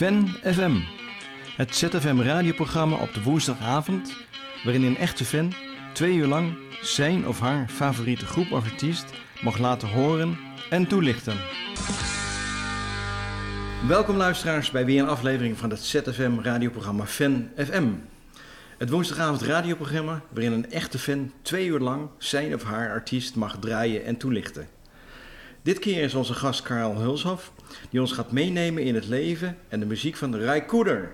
Fan FM, het ZFM radioprogramma op de woensdagavond, waarin een echte fan twee uur lang zijn of haar favoriete groep of artiest mag laten horen en toelichten. Welkom luisteraars bij weer een aflevering van het ZFM radioprogramma Fan FM. Het woensdagavond radioprogramma waarin een echte fan twee uur lang zijn of haar artiest mag draaien en toelichten. Dit keer is onze gast Karel Hulshoff, die ons gaat meenemen in het leven en de muziek van Rai Koeder.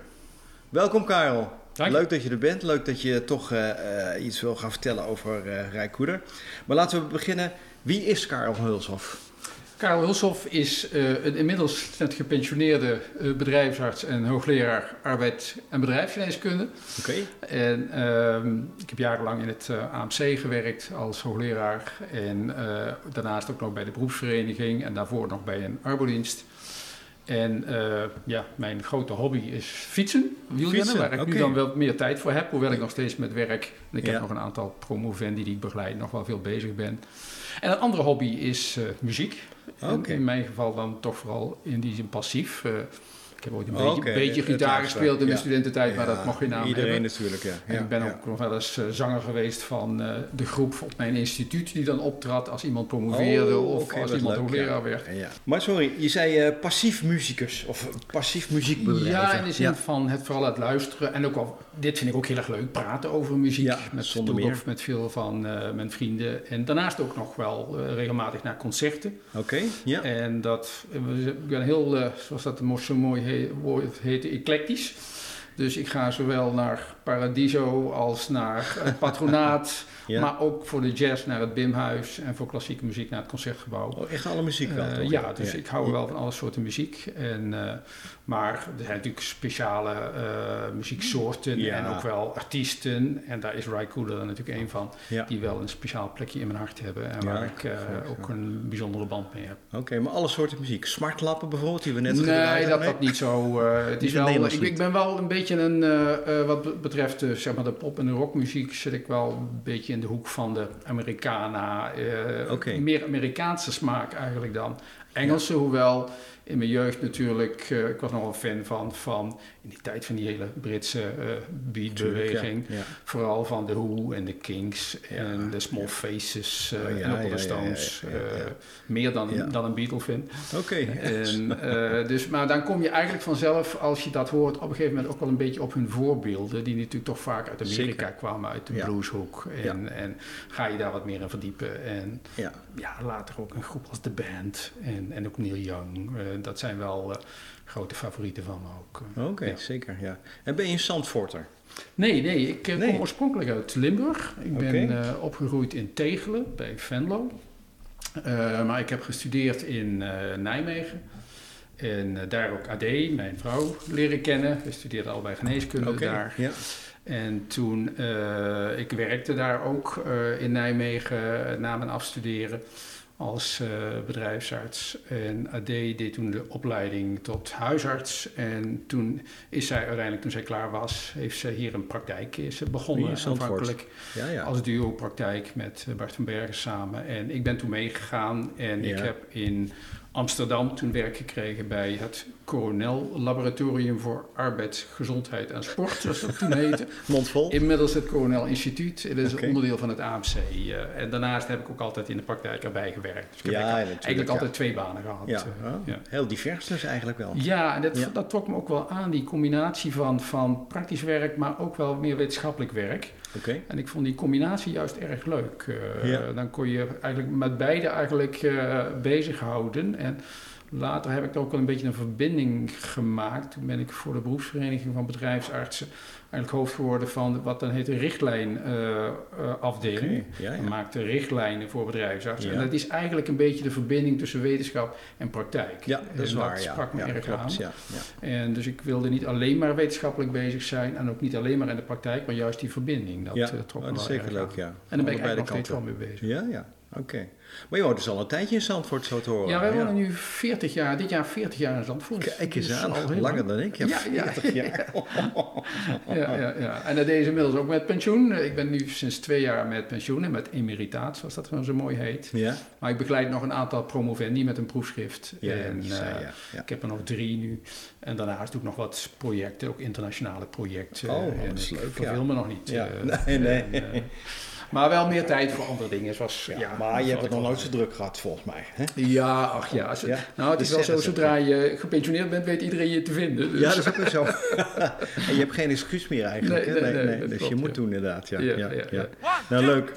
Welkom Karel. Dank. Leuk dat je er bent. Leuk dat je toch eh, eh, iets wil gaan vertellen over uh, Rai Koeder. Maar laten we beginnen. Wie is Karel Hulshoff? Karel Hulshoff is uh, een inmiddels net gepensioneerde uh, bedrijfsarts en hoogleraar arbeid- en bedrijfsgeneeskunde. Oké. En uh, ik heb jarenlang in het uh, AMC gewerkt als hoogleraar en daarnaast ook nog bij de beroepsvereniging en daarvoor nog bij een arbodienst. En ja, mijn grote hobby is fietsen, wielrennen, Fietsen, waar ik nu dan wel meer tijd voor heb, hoewel ik nog steeds met werk, en ik Ja. heb nog een aantal promovendi die ik begeleid, nog wel veel bezig ben. En een andere hobby is eh, muziek. Oké. In mijn geval dan toch vooral in die zin passief. Ik heb ooit een beetje, gitaar gespeeld in ja. mijn studententijd, maar dat mocht geen naam Iedereen hebben. natuurlijk, ja. En ik ben ook nog wel eens eh, zanger geweest van eh, de groep op mijn instituut die dan optrad als iemand promoveerde Oh, of als iemand hoogleraar werd. Maar sorry, je zei eh, passief muzikus of passief muziekbedrijf. Ja, in de zin van het vooral het luisteren. En ook wel, dit vind ik ook heel erg leuk, praten over muziek. Met, zonder meer. met veel van eh, mijn vrienden. En daarnaast ook nog wel regelmatig naar concerten. Oké, ja. En dat, ik ben heel, zoals dat zo mooi he- woord heet, eclectisch. Dus ik ga zowel naar Paradiso als naar het patronaat. Ja. Maar ook voor de jazz naar het Bimhuis. En voor klassieke muziek naar het Concertgebouw. Oh, echt alle muziek wel, Eh, ja, dus ik hou wel van alle soorten muziek. En, eh, maar er zijn natuurlijk speciale eh, muzieksoorten Ja. en ook wel artiesten. En daar is Ry Cooder dan natuurlijk een van. Die wel een speciaal plekje in mijn hart hebben. En waar ik ook een bijzondere band mee heb. Oké, maar alle soorten muziek. Smartlappen bijvoorbeeld, die we net Nee, gedraaid dat, hebben? dat niet zo. het is wel, ik, ik ben wel een beetje een, wat be- betreft eh, zeg maar de pop- en de rockmuziek, zit ik wel een beetje in de hoek van de Americana. eh. Meer Amerikaanse smaak eigenlijk dan Engelse, hoewel in mijn jeugd natuurlijk, eh, ik was nog een fan van, van in die tijd van die hele Britse eh beatbeweging. Ja, ja. Vooral van de Who en de Kings en de Small Faces eh, Oh, en ook de Stones. eh, meer dan, dan een Beatle fan. Oké. Eh, dus, maar dan kom je eigenlijk vanzelf, als je dat hoort, op een gegeven moment ook wel een beetje op hun voorbeelden, die natuurlijk toch vaak uit Amerika Zeker. kwamen, uit de blueshoek. En, en ga je daar wat meer in verdiepen. En Ja. ja, later ook een groep als The Band en, en ook Neil Young. Dat zijn wel grote favorieten van me ook. Oké, Ja. zeker, ja. En ben je een Zandvoorter? Nee, nee, ik eh, Nee. kom oorspronkelijk uit Limburg. Ik ben eh, opgegroeid in Tegelen bij Venlo. Eh, maar ik heb gestudeerd in eh, Nijmegen. En daar ook AD, mijn vrouw, leren kennen. We studeerden allebei geneeskunde Oké, daar. ja. En toen, eh, ik werkte daar ook eh, in Nijmegen na mijn afstuderen als eh, bedrijfsarts. En AD deed toen de opleiding tot huisarts. En toen is zij uiteindelijk, toen zij klaar was, heeft ze hier een praktijk is begonnen. Aanvankelijk Ja, ja. als duo-praktijk met eh, Bart van Bergen samen. En ik ben toen meegegaan en ik heb in Amsterdam toen werk gekregen bij het Coronel Laboratorium voor Arbeid, Gezondheid en Sport, zoals dat toen heette. Mondvol? Inmiddels het Coronel Instituut. Het is een onderdeel van het AMC. eh, en daarnaast heb ik ook altijd in de praktijk erbij gewerkt. Dus ik heb Ja, eigenlijk natuurlijk, altijd twee banen gehad. Ja, eh, oh, ja. heel divers dus eigenlijk wel. Ja, en dat, Ja. dat trok me ook wel aan, die combinatie van, van praktisch werk, maar ook wel meer wetenschappelijk werk. En ik vond die combinatie juist erg leuk. Eh, Ja. Dan kon je eigenlijk met beide eigenlijk eh, bezighouden. En later heb ik ook wel een beetje een verbinding gemaakt. Toen ben ik voor de beroepsvereniging van bedrijfsartsen eigenlijk hoofd geworden van wat dan heet de richtlijnafdeling. Oké, Ja, We ja. maakten richtlijnen voor bedrijfsartsen. Ja. En dat is eigenlijk een beetje de verbinding tussen wetenschap en praktijk. Ja, dat is en waar, dat sprak me erg klopt, aan. Ja, ja. En dus ik wilde niet alleen maar wetenschappelijk bezig zijn en ook niet alleen maar in de praktijk, maar juist die verbinding. Dat eh, trok Oh, me dat wel zeker leuk, aan. ja. En daar ben ik eigenlijk nog steeds wel mee bezig. Ja, ja. Oké. Maar je woont dus al een tijdje in Zandvoort, zo te horen. Ja, wij wonen nu 40 jaar, dit jaar 40 jaar in Zandvoort. Kijk eens aan, al langer lang. dan ik. Ja, Ja, ja. 40 jaar. Ja, ja, ja. En dat deed inmiddels ook met pensioen. Ik ben nu sinds twee jaar met pensioen en met emeritaat, zoals dat zo mooi heet. Ja, Maar ik begeleid nog een aantal promovendi met een proefschrift. ja, en, eh, ja. ja. Ik heb er nog drie nu. En daarnaast doe ik nog wat projecten, ook internationale projecten. Oh, dat is ik leuk, verveel me nog niet. Ja, eh, nee, nee. en, eh, maar wel meer tijd voor andere dingen. Zoals, Ja, ja, maar je hebt het nog nooit zo druk gehad, volgens mij. Hè? Ja, ach ja. Als- Ja, Nou, het is wel zo, zodra je gepensioneerd bent, weet iedereen je te vinden. Dus. Ja, dat is ook weer zo. en je hebt geen excuus meer eigenlijk. Nee, hè? nee, dus klopt, je moet ja. doen inderdaad. Ja, Ja, ja, ja, ja. ja. One, Nou, two, leuk.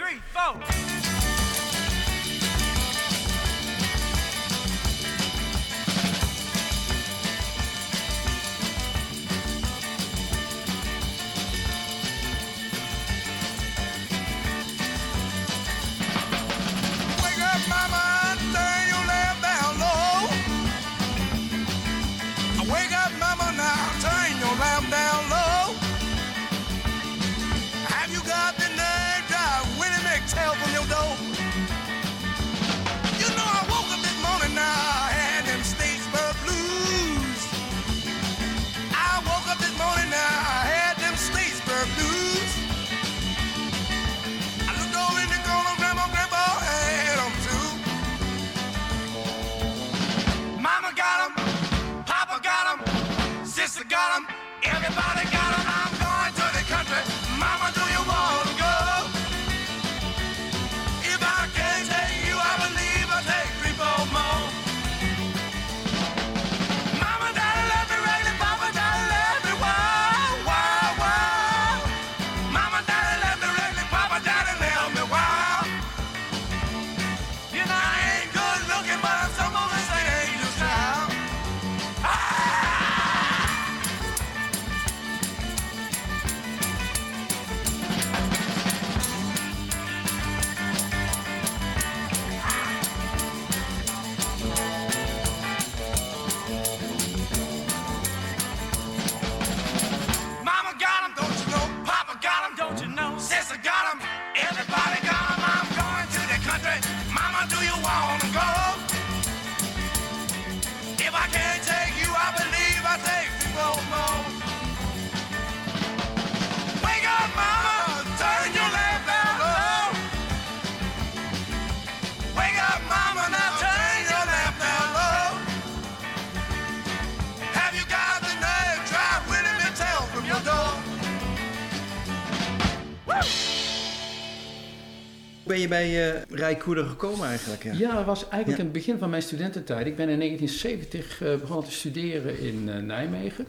Ben je bij uh, Rijkoeder gekomen eigenlijk? Ja. Ja, dat was eigenlijk Ja. in het begin van mijn studententijd. Ik ben in 1970 eh, begonnen te studeren in eh, Nijmegen.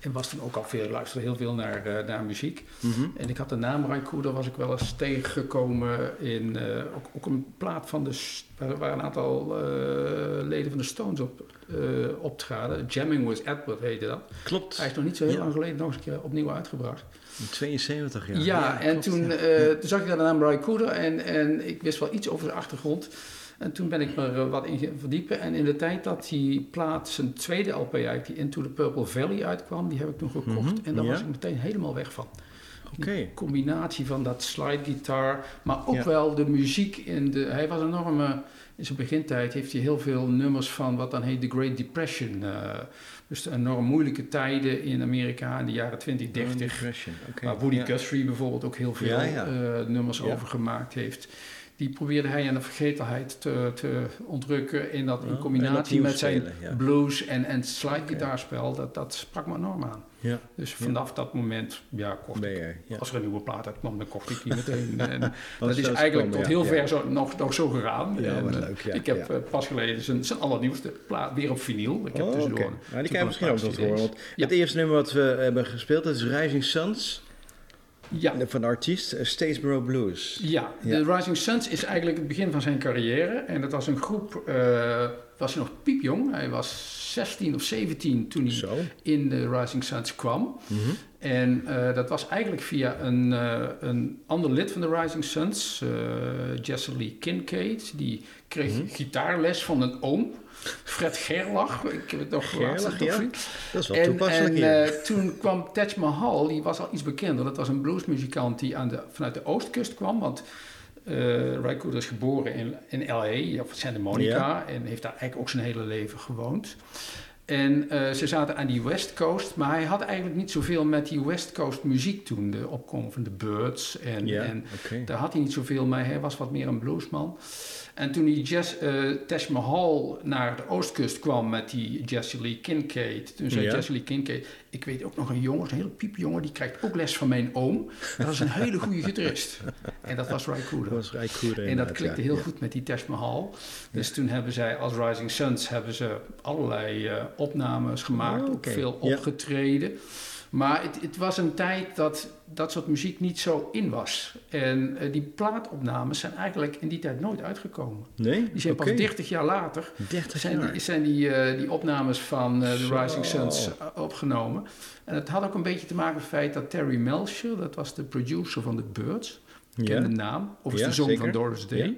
En was toen ook al veel, luisterde heel veel naar, eh, naar muziek. Mhm. En ik had de naam Raikuda was ik wel eens tegengekomen in eh, ook, ook een plaat van de... Waar, een aantal eh, leden van de Stones op eh, optraden. Jamming with Edward heette dat. Klopt. Hij is nog niet zo heel Ja. lang geleden nog eens een keer opnieuw uitgebracht. In 72 Ja, jaar. Ja, en klopt, toen, ja. eh, toen zag ik daar de naam Ray Cooder en, en ik wist wel iets over de achtergrond. En toen ben ik me er wat in gaan verdiepen. En in de tijd dat die plaat zijn tweede LP uit, die Into the Purple Valley uitkwam, die heb ik toen gekocht. Mhm, en daar ja. was ik meteen helemaal weg van. Oké. Die combinatie van dat slidegitaar, maar ook Ja. wel de muziek in de... Hij was enorm... eh, in zijn begintijd heeft hij heel veel nummers van wat dan heet de Great Depression. eh, dus de enorm moeilijke tijden in Amerika in de jaren 20, 30. Depression. Oké. Waar Woody Ja. Guthrie bijvoorbeeld ook heel veel Ja, ja. eh, nummers over gemaakt heeft. Die probeerde hij aan de vergetelheid te, te ontrukken. In, dat, Oh, in en combinatie met zijn blues en, en slidegitaarspel. Dat, dat sprak me enorm aan. Ja, Dus vanaf dat moment ja, kocht ik. Ja. Als er een nieuwe plaat uitkwam, dan kocht ik die meteen. En dat Dat is eigenlijk tot heel ver zo, nog, nog zo gegaan. Ja, En, eh, leuk, ja, ik heb eh, pas geleden zijn, zijn allernieuwste plaat weer op vinyl. Ik heb Oh, oké. een- Maar die kan je misschien ook nog horen. Want. Het eerste nummer wat we hebben gespeeld dat is Rising Suns Ja, van de artiest eh, Statesboro Blues. Ja, Ja. de Rising Suns is eigenlijk het begin van zijn carrière. En dat was een groep, was hij nog piepjong. Hij was 16 of 17 toen hij Zo. in de Rising Suns kwam. Mhm. En eh, dat was eigenlijk via een, eh, een ander lid van de Rising Suns, eh Jesse Lee Kincaid. Die kreeg Mhm. gitaarles van een oom, Fred Gerlach. Ik heb het nog Gerlach, ja. Dat is wel En, toepasselijk en toen kwam Taj Mahal, die was al iets bekender. Dat was een bluesmuzikant die aan de, vanuit de oostkust kwam. Want Ry Cooder is geboren in, in L.A., of Santa Monica, en heeft daar eigenlijk ook zijn hele leven gewoond. En eh, ze zaten aan die West Coast, maar hij had eigenlijk niet zoveel met die West Coast muziek toen, de opkomst van de Birds. En, en daar had hij niet zoveel mee, hij was wat meer een bluesman. En toen die jazz, eh Taj Mahal naar de oostkust kwam met die Jesse Lee Kincaid, toen zei. Jesse Lee Kincaid, ik weet ook nog een jongen, een hele piepjongen, die krijgt ook les van mijn oom. Dat is een hele goede gitarist. En dat was Ry Cooder. Dat was Cooder En dat klikte heel Ja. goed met die Taj Mahal. Dus toen hebben zij als Rising Suns hebben ze allerlei eh, opnames gemaakt, Oh, ook veel Ja. Maar het, het was een tijd dat dat soort muziek niet zo in was. En eh, die plaatopnames zijn eigenlijk in die tijd nooit uitgekomen. Nee? Die zijn pas 30 jaar later 30 zijn jaar. die, zijn die, eh, die opnames van eh, The. Rising Suns opgenomen. En het had ook een beetje te maken met het feit dat Terry Melcher, dat was de producer van The Birds, ik ken Ja. de naam, of Ja, de zoon zeker. van Doris Day.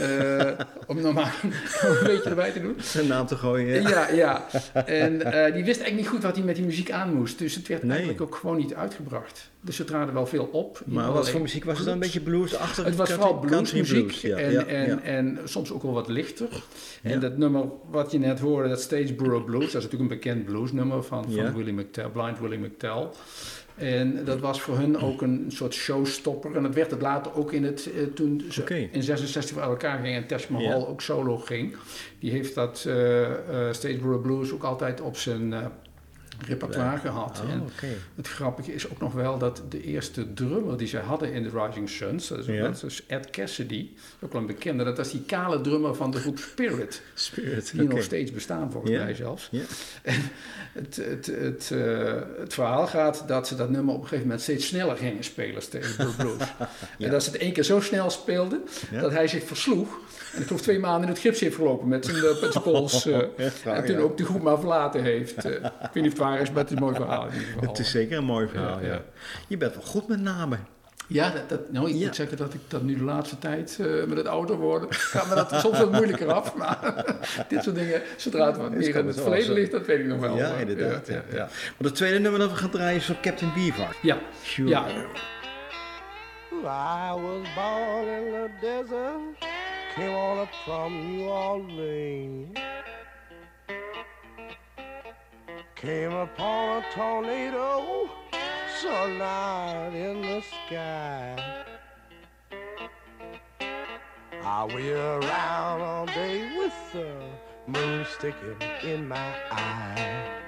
Eh, om nog maar een beetje erbij te doen. Zijn naam te gooien. Ja. Ja. En eh, die wist eigenlijk niet goed wat hij met die muziek aan moest. Dus het werd Nee. eigenlijk ook gewoon niet uitgebracht. Dus ze traden wel veel op. Maar wat voor muziek was het dan? Een beetje bluesachtig? Het was vooral bluesmuziek en, en, en soms ook wel wat lichter. En dat nummer wat je net hoorde, dat Stageboro Blues, dat is natuurlijk een bekend bluesnummer van, van. Willie McTell, Blind Willie McTell. En dat was voor hun ook een soort showstopper. En dat werd het later ook in het, eh, toen ze in 66 voor elkaar gingen en Taj Mahal Ja. ook solo ging. Die heeft dat eh eh, Stageboro Blues ook altijd op zijn repertoire gehad. Oh, En het grappige is ook nog wel dat de eerste drummer die ze hadden in de Rising Suns, dat is, Ja. Ed Cassidy, ook wel een bekende, dat is die kale drummer van de groep Spirit, Spirit, die nog steeds bestaan volgens mij zelfs. Ja. Het, het, het, eh, het verhaal gaat dat ze dat nummer op een gegeven moment steeds sneller gingen spelen tegen Blue Blues. En dat ze het één keer zo snel speelden Ja. dat hij zich versloeg. En ik geloof twee maanden in het gips heeft gelopen met zijn, eh, met zijn pols. eh, waar, en toen ja. ook de groep maar verlaten heeft. Eh, ik weet niet of het waar is, maar het is een mooi verhaal in ieder geval. Het is zeker een mooi verhaal, Ja. Je bent wel goed met namen. Ja, dat, dat, nou, ik Ja. moet zeggen dat ik dat nu de laatste tijd eh, met het ouder worden, gaat me dat soms wat moeilijker af. Maar dit soort dingen, zodra het wat Het meer in het het verleden ligt, dat weet ik nog wel. ja, Maar, inderdaad. Ja, Ja. Maar het tweede nummer dat we gaan draaien is van Captain Beefheart. ja. Sure. ja. I was born in the desert, came on up from New Orleans. Came upon a tornado, sunlight in the sky. I wheel around all day with the moon sticking in my eye.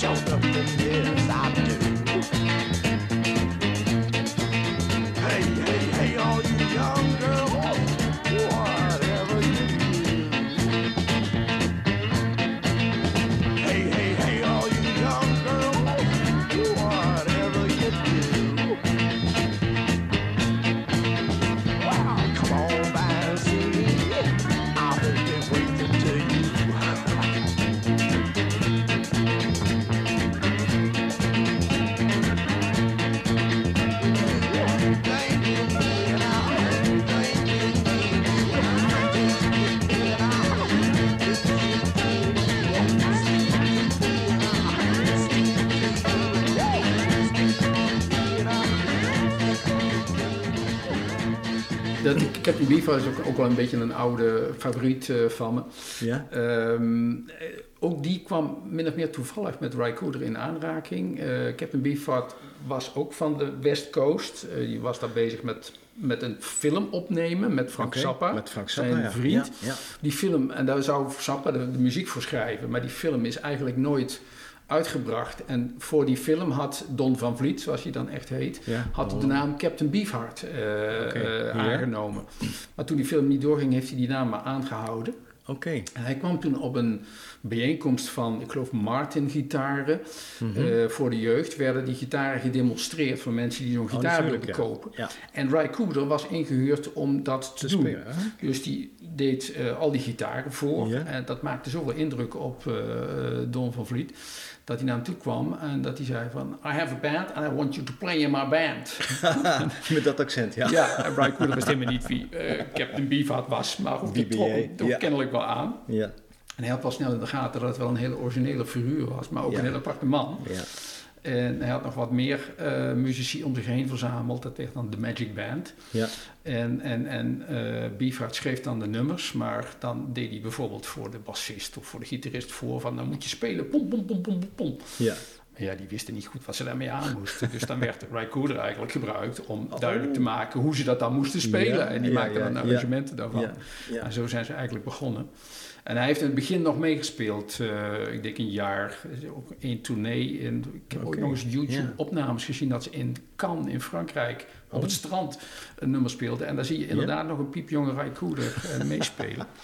Baby, sure the Beaver is ook, ook wel een beetje een oude favoriet eh, van me. Ja? Ehm, eh, ook die kwam min of meer toevallig met Ry Cooder in aanraking. Eh, Captain Beefheart was ook van de West Coast. Die was daar bezig met, met een film opnemen met Frank Zappa. Met Frank Zappa, zijn ja. vriend. Ja, ja. Die film, en daar zou Zappa de, de muziek voor schrijven. Maar die film is eigenlijk nooit uitgebracht. En voor die film had Don van Vliet, zoals hij dan echt heet, Ja. had Oh. de naam Captain Beefheart eh, eh, ja. aangenomen. Maar toen die film niet doorging, heeft hij die naam maar aangehouden. Oké. En hij kwam toen op een bijeenkomst van, ik geloof, Martin-gitaren. Mhm. Eh, voor de jeugd werden die gitaren gedemonstreerd voor mensen die zo'n Oh, gitaar wilden ja. kopen. Ja, En Ry Cooder was ingehuurd om dat te, te doen. spelen. Dus die deed al die gitaren voor. Ja. En dat maakte zoveel indruk op Don van Vliet. Dat hij naar hem toe kwam en dat hij zei van... I have a band and I want you to play in my band. Met dat accent, ja. Ja, en Ry Cooder wist helemaal niet wie eh, Captain Beefheart was. Maar goed, BBA, trok hem toch ja. kennelijk wel aan. Ja. En hij had wel snel in de gaten dat het wel een hele originele figuur was. Maar ook Ja. een hele aparte man. ja. En hij had nog wat meer eh, muzici om zich heen verzameld. Dat werd dan de Magic Band. Ja. En, en, en Beefheart schreef dan de nummers, maar dan deed hij bijvoorbeeld voor de bassist of voor de gitarist voor van dan moet je spelen, pom, pom, pom, pom, pom. Ja. Maar ja, die wisten niet goed wat ze daarmee aan moesten. Dus dan werd Ry Cooder eigenlijk gebruikt om Oh. duidelijk te maken hoe ze dat dan moesten spelen. Ja, en die ja, maakte ja, dan arrangementen daarvan. Ja. Ja. En zo zijn ze eigenlijk begonnen. En hij heeft in het begin nog meegespeeld, eh, ik denk een jaar, ook één tournee. Ik heb Oké, nog eens. YouTube-opnames gezien dat ze in Cannes in Frankrijk op het strand een nummer speelden. En daar zie je inderdaad nog een piepjonge Ry Cooder eh, meespelen.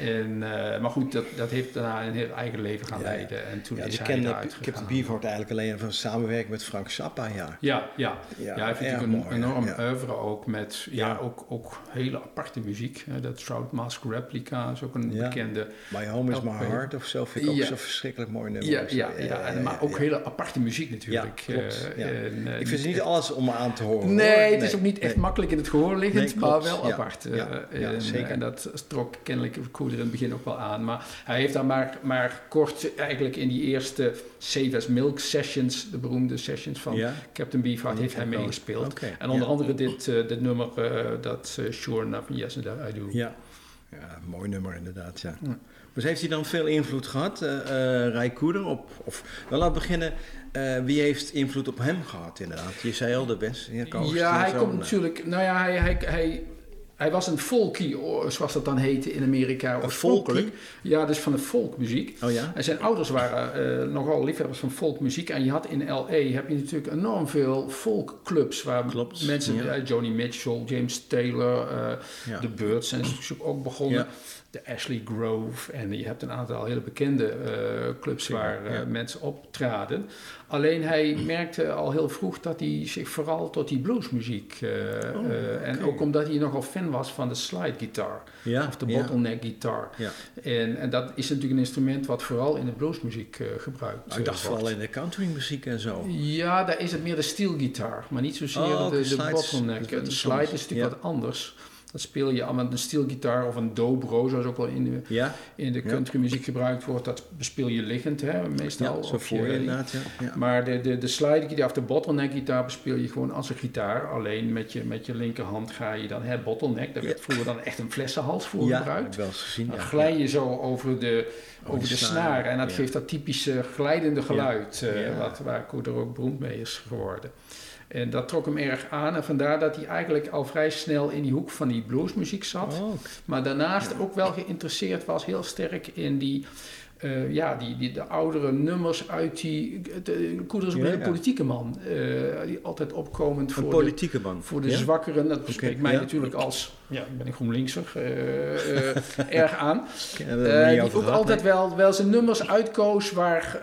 En, eh, maar goed, dat, dat heeft daarna een heel eigen leven gaan Ja, leiden. En toen Ja, is ik hij ik heb de. Beefheart eigenlijk alleen van samenwerking met Frank Zappa, ja. Ja, ja. Ja, hij heeft natuurlijk een enorm oeuvre ook met ja, ook, ook hele aparte muziek. hè. Dat Trout Mask Replica is ook een bekende. My Home is My. Heart of zo vind ik ook zo verschrikkelijk mooi nummer. Ja, ja, ja, maar ook hele aparte muziek natuurlijk. Klopt, Eh, en, eh, Ik vind het niet alles om aan te horen. Nee, hoor. het is ook niet echt nee. makkelijk in het gehoor liggend, Nee, maar wel apart. ja, ja, en, zeker. En dat trok kennelijk Cooder in het begin ook wel aan. Maar hij heeft daar maar, maar kort eigenlijk in die eerste Save as Milk sessions, de beroemde sessions van Ja? Captain Beefheart, heeft hij meegespeeld. En onder ja. andere dit, eh, dit nummer, eh, dat eh, Sure Enough, Yes and I Do. Ja. ja, mooi nummer inderdaad, ja. Ja. Dus heeft hij dan veel invloed gehad, eh eh Ray Cooder, op, of, nou laten we beginnen, wie heeft invloed op hem gehad inderdaad? Je zei al de best, ja, hij komt natuurlijk. Nou ja, hij, hij, hij, hij was een folkie, o- zoals dat dan heette in Amerika. oorspronkelijk. Ja, dus van de folkmuziek. Oh ja? En zijn ouders waren eh, nogal liefhebbers van folkmuziek. En je had in L.A. heb je natuurlijk enorm veel folkclubs. Waar Klopt, mensen, ja. eh, Joni Mitchell, James Taylor, eh Ja. de Birds zijn natuurlijk ook begonnen. Ja. De Ashley Grove. En je hebt een aantal hele bekende eh, clubs Zeker, waar eh, ja. mensen optraden. Alleen hij merkte al heel vroeg dat hij zich vooral tot die bluesmuziek... Oh, eh, En ook omdat hij nogal fan was van de slide guitar. Ja, Of de ja. bottleneck guitar. En, en dat is natuurlijk een instrument wat vooral in de bluesmuziek gebruikt Maar ik dacht wordt. vooral in de countrymuziek en zo. Ja, daar is het meer de steelgitaar, maar niet zozeer Oh, de, de slides. bottleneck. De slide is natuurlijk wat anders. Dat speel je met een steelgitaar of een dobro, zoals ook wel in de, Ja, in de countrymuziek gebruikt wordt. Dat bespeel je liggend, hè, meestal. ja zo voor je inderdaad, ja. ja. Maar de, de, de slide gitaar of de bottleneck gitaar bespeel je gewoon als een gitaar. Alleen met je, met je linkerhand ga je dan, hè, bottleneck, daar werd vroeger dan echt een flessenhals voor gebruikt. ik wel eens gezien. Dan glij je zo over de, over de snaar, snaar en dat geeft dat typische glijdende geluid, eh, wat, waar Koeder ook beroemd mee is geworden. En dat trok hem erg aan en vandaar dat hij eigenlijk al vrij snel in die hoek van die bluesmuziek zat. Oh, Maar daarnaast ook wel geïnteresseerd was, heel sterk in die, eh, ja, die, die, de oudere nummers uit die... De, Koeder is ook Ja, een hele ja. politieke man, eh, die altijd opkomend een voor de, politieke man. voor de ja? zwakkeren. Dat spreekt Oké, mij ja. natuurlijk als, ja, ik ben een GroenLinkser, eh, eh, erg aan. Eh, die ook gehad, altijd nee? wel, wel zijn nummers uitkoos waar eh,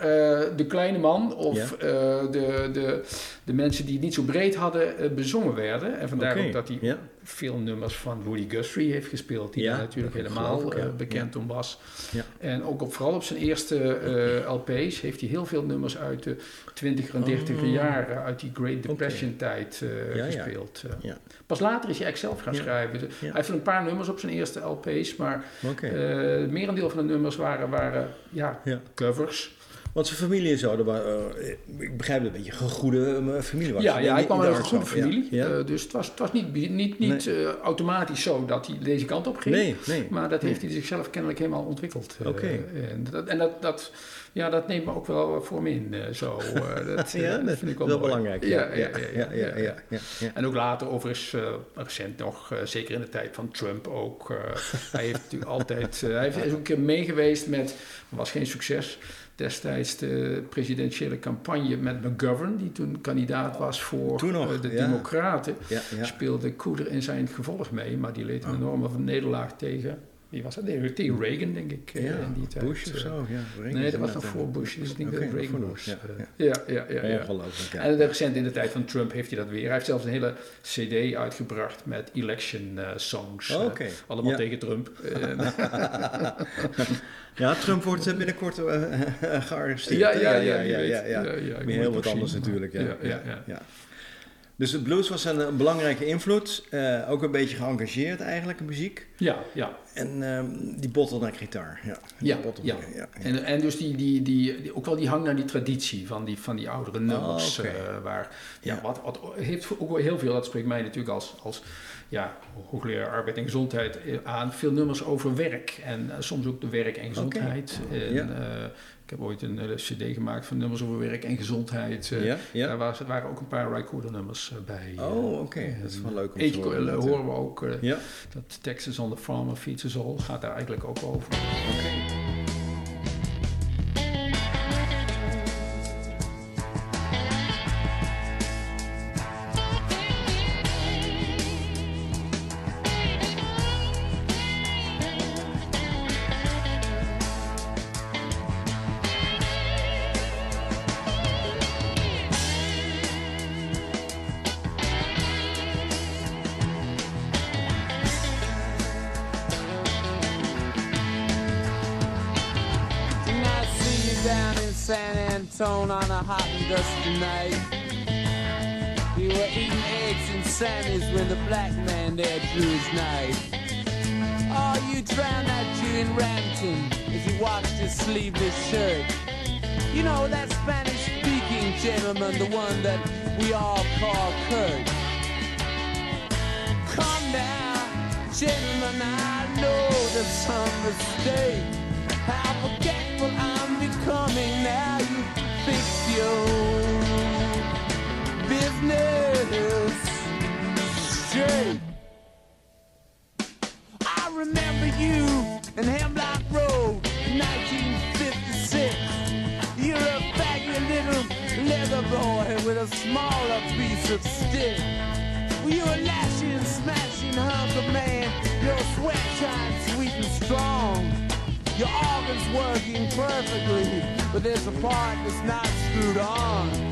de kleine man of Ja. eh, de, de, de mensen die het niet zo breed hadden bezongen werden. En vandaar ook dat hij ja. Veel nummers van Woody Guthrie heeft gespeeld, die Ja, natuurlijk helemaal geloof ik, ja. eh, bekend om was. Ja. En ook op, vooral op zijn eerste eh, LP's heeft hij heel veel nummers uit de 20er en 30er Oh. jaren, uit die Great Depression tijd eh, gespeeld. Ja. Pas later is hij eigenlijk zelf gaan schrijven. Ja. Hij heeft een paar nummers op zijn eerste LP's, maar Oké. eh, het merendeel van de nummers waren, waren Ja. covers. Want zijn familie en zo, dat eh, ik begrijp dat het een beetje een gegoede eh, familie was. Ja, hij kwam uit een de goede familie. Ja. eh, dus het was, het was niet, niet, niet automatisch zo dat hij deze kant op ging. nee, nee. Maar dat heeft hij zichzelf kennelijk helemaal ontwikkeld. Oké. En, dat, en dat, dat, ja, dat neemt me ook wel voor me in. zo. dat, ja, dat vind ik wel, wel belangrijk. Ja, ja, ja. ja, ja, ja, ja. En ook later, overigens, recent nog, zeker in de tijd van Trump ook. hij heeft natuurlijk altijd, hij is ook een keer meegeweest met, was geen succes, destijds de presidentiële campagne met McGovern, die toen kandidaat was voor Toen nog, eh, de ja. Democraten, Ja, ja. speelde Koeder in zijn gevolg mee, maar die leed een Oh. enorme nederlaag tegen, wie was dat? Tegen Reagan, denk ik, eh, Ja, in die tijd. Bush of eh. zo, ja. Reagan Nee, dat was nog voor Bush, dus ik denk dat Reagan was. Eh. ja, Ja, ja, ja. En de recent in de tijd van Trump heeft hij dat weer. Hij heeft zelfs een hele cd uitgebracht met election songs. Oh, allemaal tegen Trump. Ja, Trump wordt binnenkort eh, gearresteerd. ja, ja, ja, ja, ja, ja. heel wat anders natuurlijk. Ja, ja. ja. Dus de blues was een, eh, belangrijke invloed. eh, ook een beetje geëngageerd eigenlijk muziek. Ja, ja. En ehm, die bottleneck gitaar. Ja, Ja, ja. ja, ja. En, en dus die, die, die, die- ook wel die hang naar die traditie van die, van die oudere nummers. Oh, oké. eh, waar, ja. Wat, wat heeft ook wel heel veel, dat spreekt mij natuurlijk als, als ja, hoogleraar arbeid en gezondheid eh, aan, veel nummers over werk. En soms ook de werk en gezondheid. En, eh, ik heb ooit een eh, cd gemaakt van nummers over werk en gezondheid. eh, ja, ja. Daar was, waren ook een paar recorder nummers eh, bij. Oh, oké. Dat is wel leuk om te Eentje horen. horen we ook, Ja, dat Texas on the Farmer Feeds Us All gaat daar eigenlijk ook over. oké. Night. You were eating eggs and Sammy's when the black man there drew his knife. Oh, you drowned that Jew in Rampton as he washed his sleeveless shirt. You know that Spanish-speaking gentleman, the one that we all call Kurt. Come now, gentlemen, I know there's some mistake. How forgetful I'm becoming now you fix your I remember you in Hemlock Road in 1956. You're a faggy little leather boy with a smaller piece of stick. You're a lashing, smashing hunk of man. Your sweat shines sweet and strong. Your organs working perfectly, but there's a part that's not screwed on.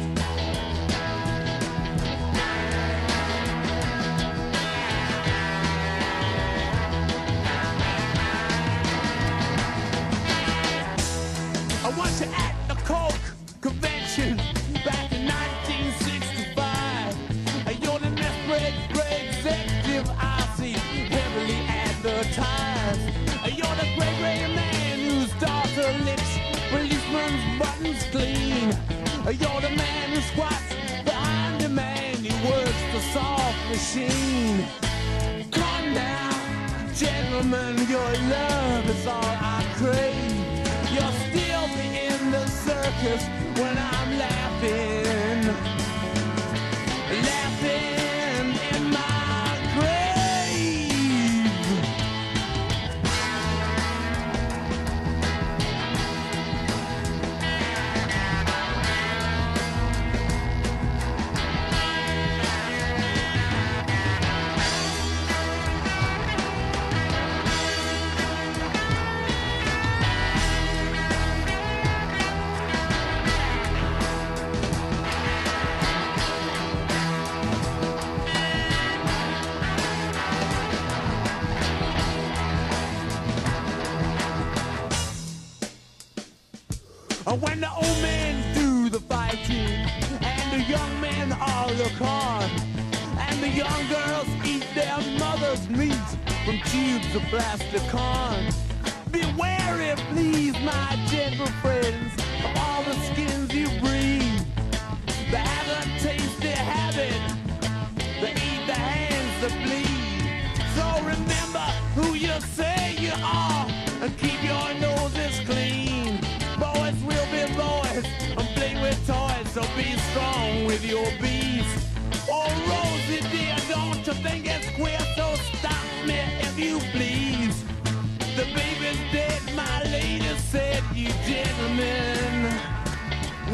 Machine. Calm down, gentlemen, your love is all I crave. You'll still be in the circus when I'm. Laughing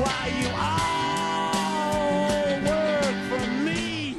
why you all work for me.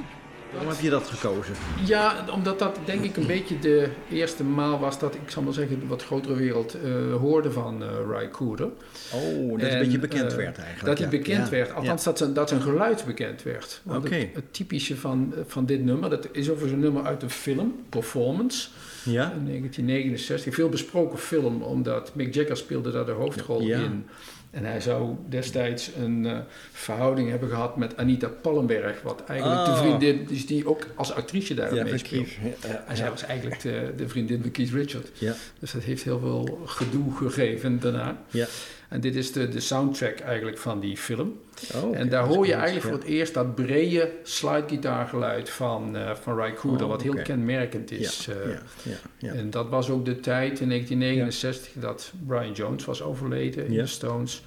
Waarom heb je dat gekozen? Ja, omdat dat denk ik een beetje de eerste maal was dat ik, zal maar zeggen, de wat grotere wereld eh, hoorde van uh, Cooder. Oh, dat en, een beetje eh, bekend werd eigenlijk. Dat hij bekend werd, althans dat, zijn, dat zijn geluid bekend werd. Want het, typische van, van dit nummer, dat is overigens een nummer uit een film, Performance. Ja. 1969, veel besproken film, omdat Mick Jagger speelde daar de hoofdrol in. En hij zou destijds een eh, verhouding hebben gehad met Anita Pallenberg, wat eigenlijk de Oh. vriendin is die ook als actrice daar Ja, meespeelt. precies. Ja, En zij was eigenlijk de, de vriendin van Keith Richard. Ja. Dus dat heeft heel veel gedoe gegeven daarna. Ja. En dit is de, de soundtrack eigenlijk van die film. Oh, en daar hoor je eigenlijk voor het eerst dat brede slidegitaargeluid van, eh van Ry Cooder, Oh, wat heel oké. kenmerkend is. Ja, eh. ja, ja, ja. En dat was ook de tijd in 1969 dat Brian Jones was overleden in de Stones.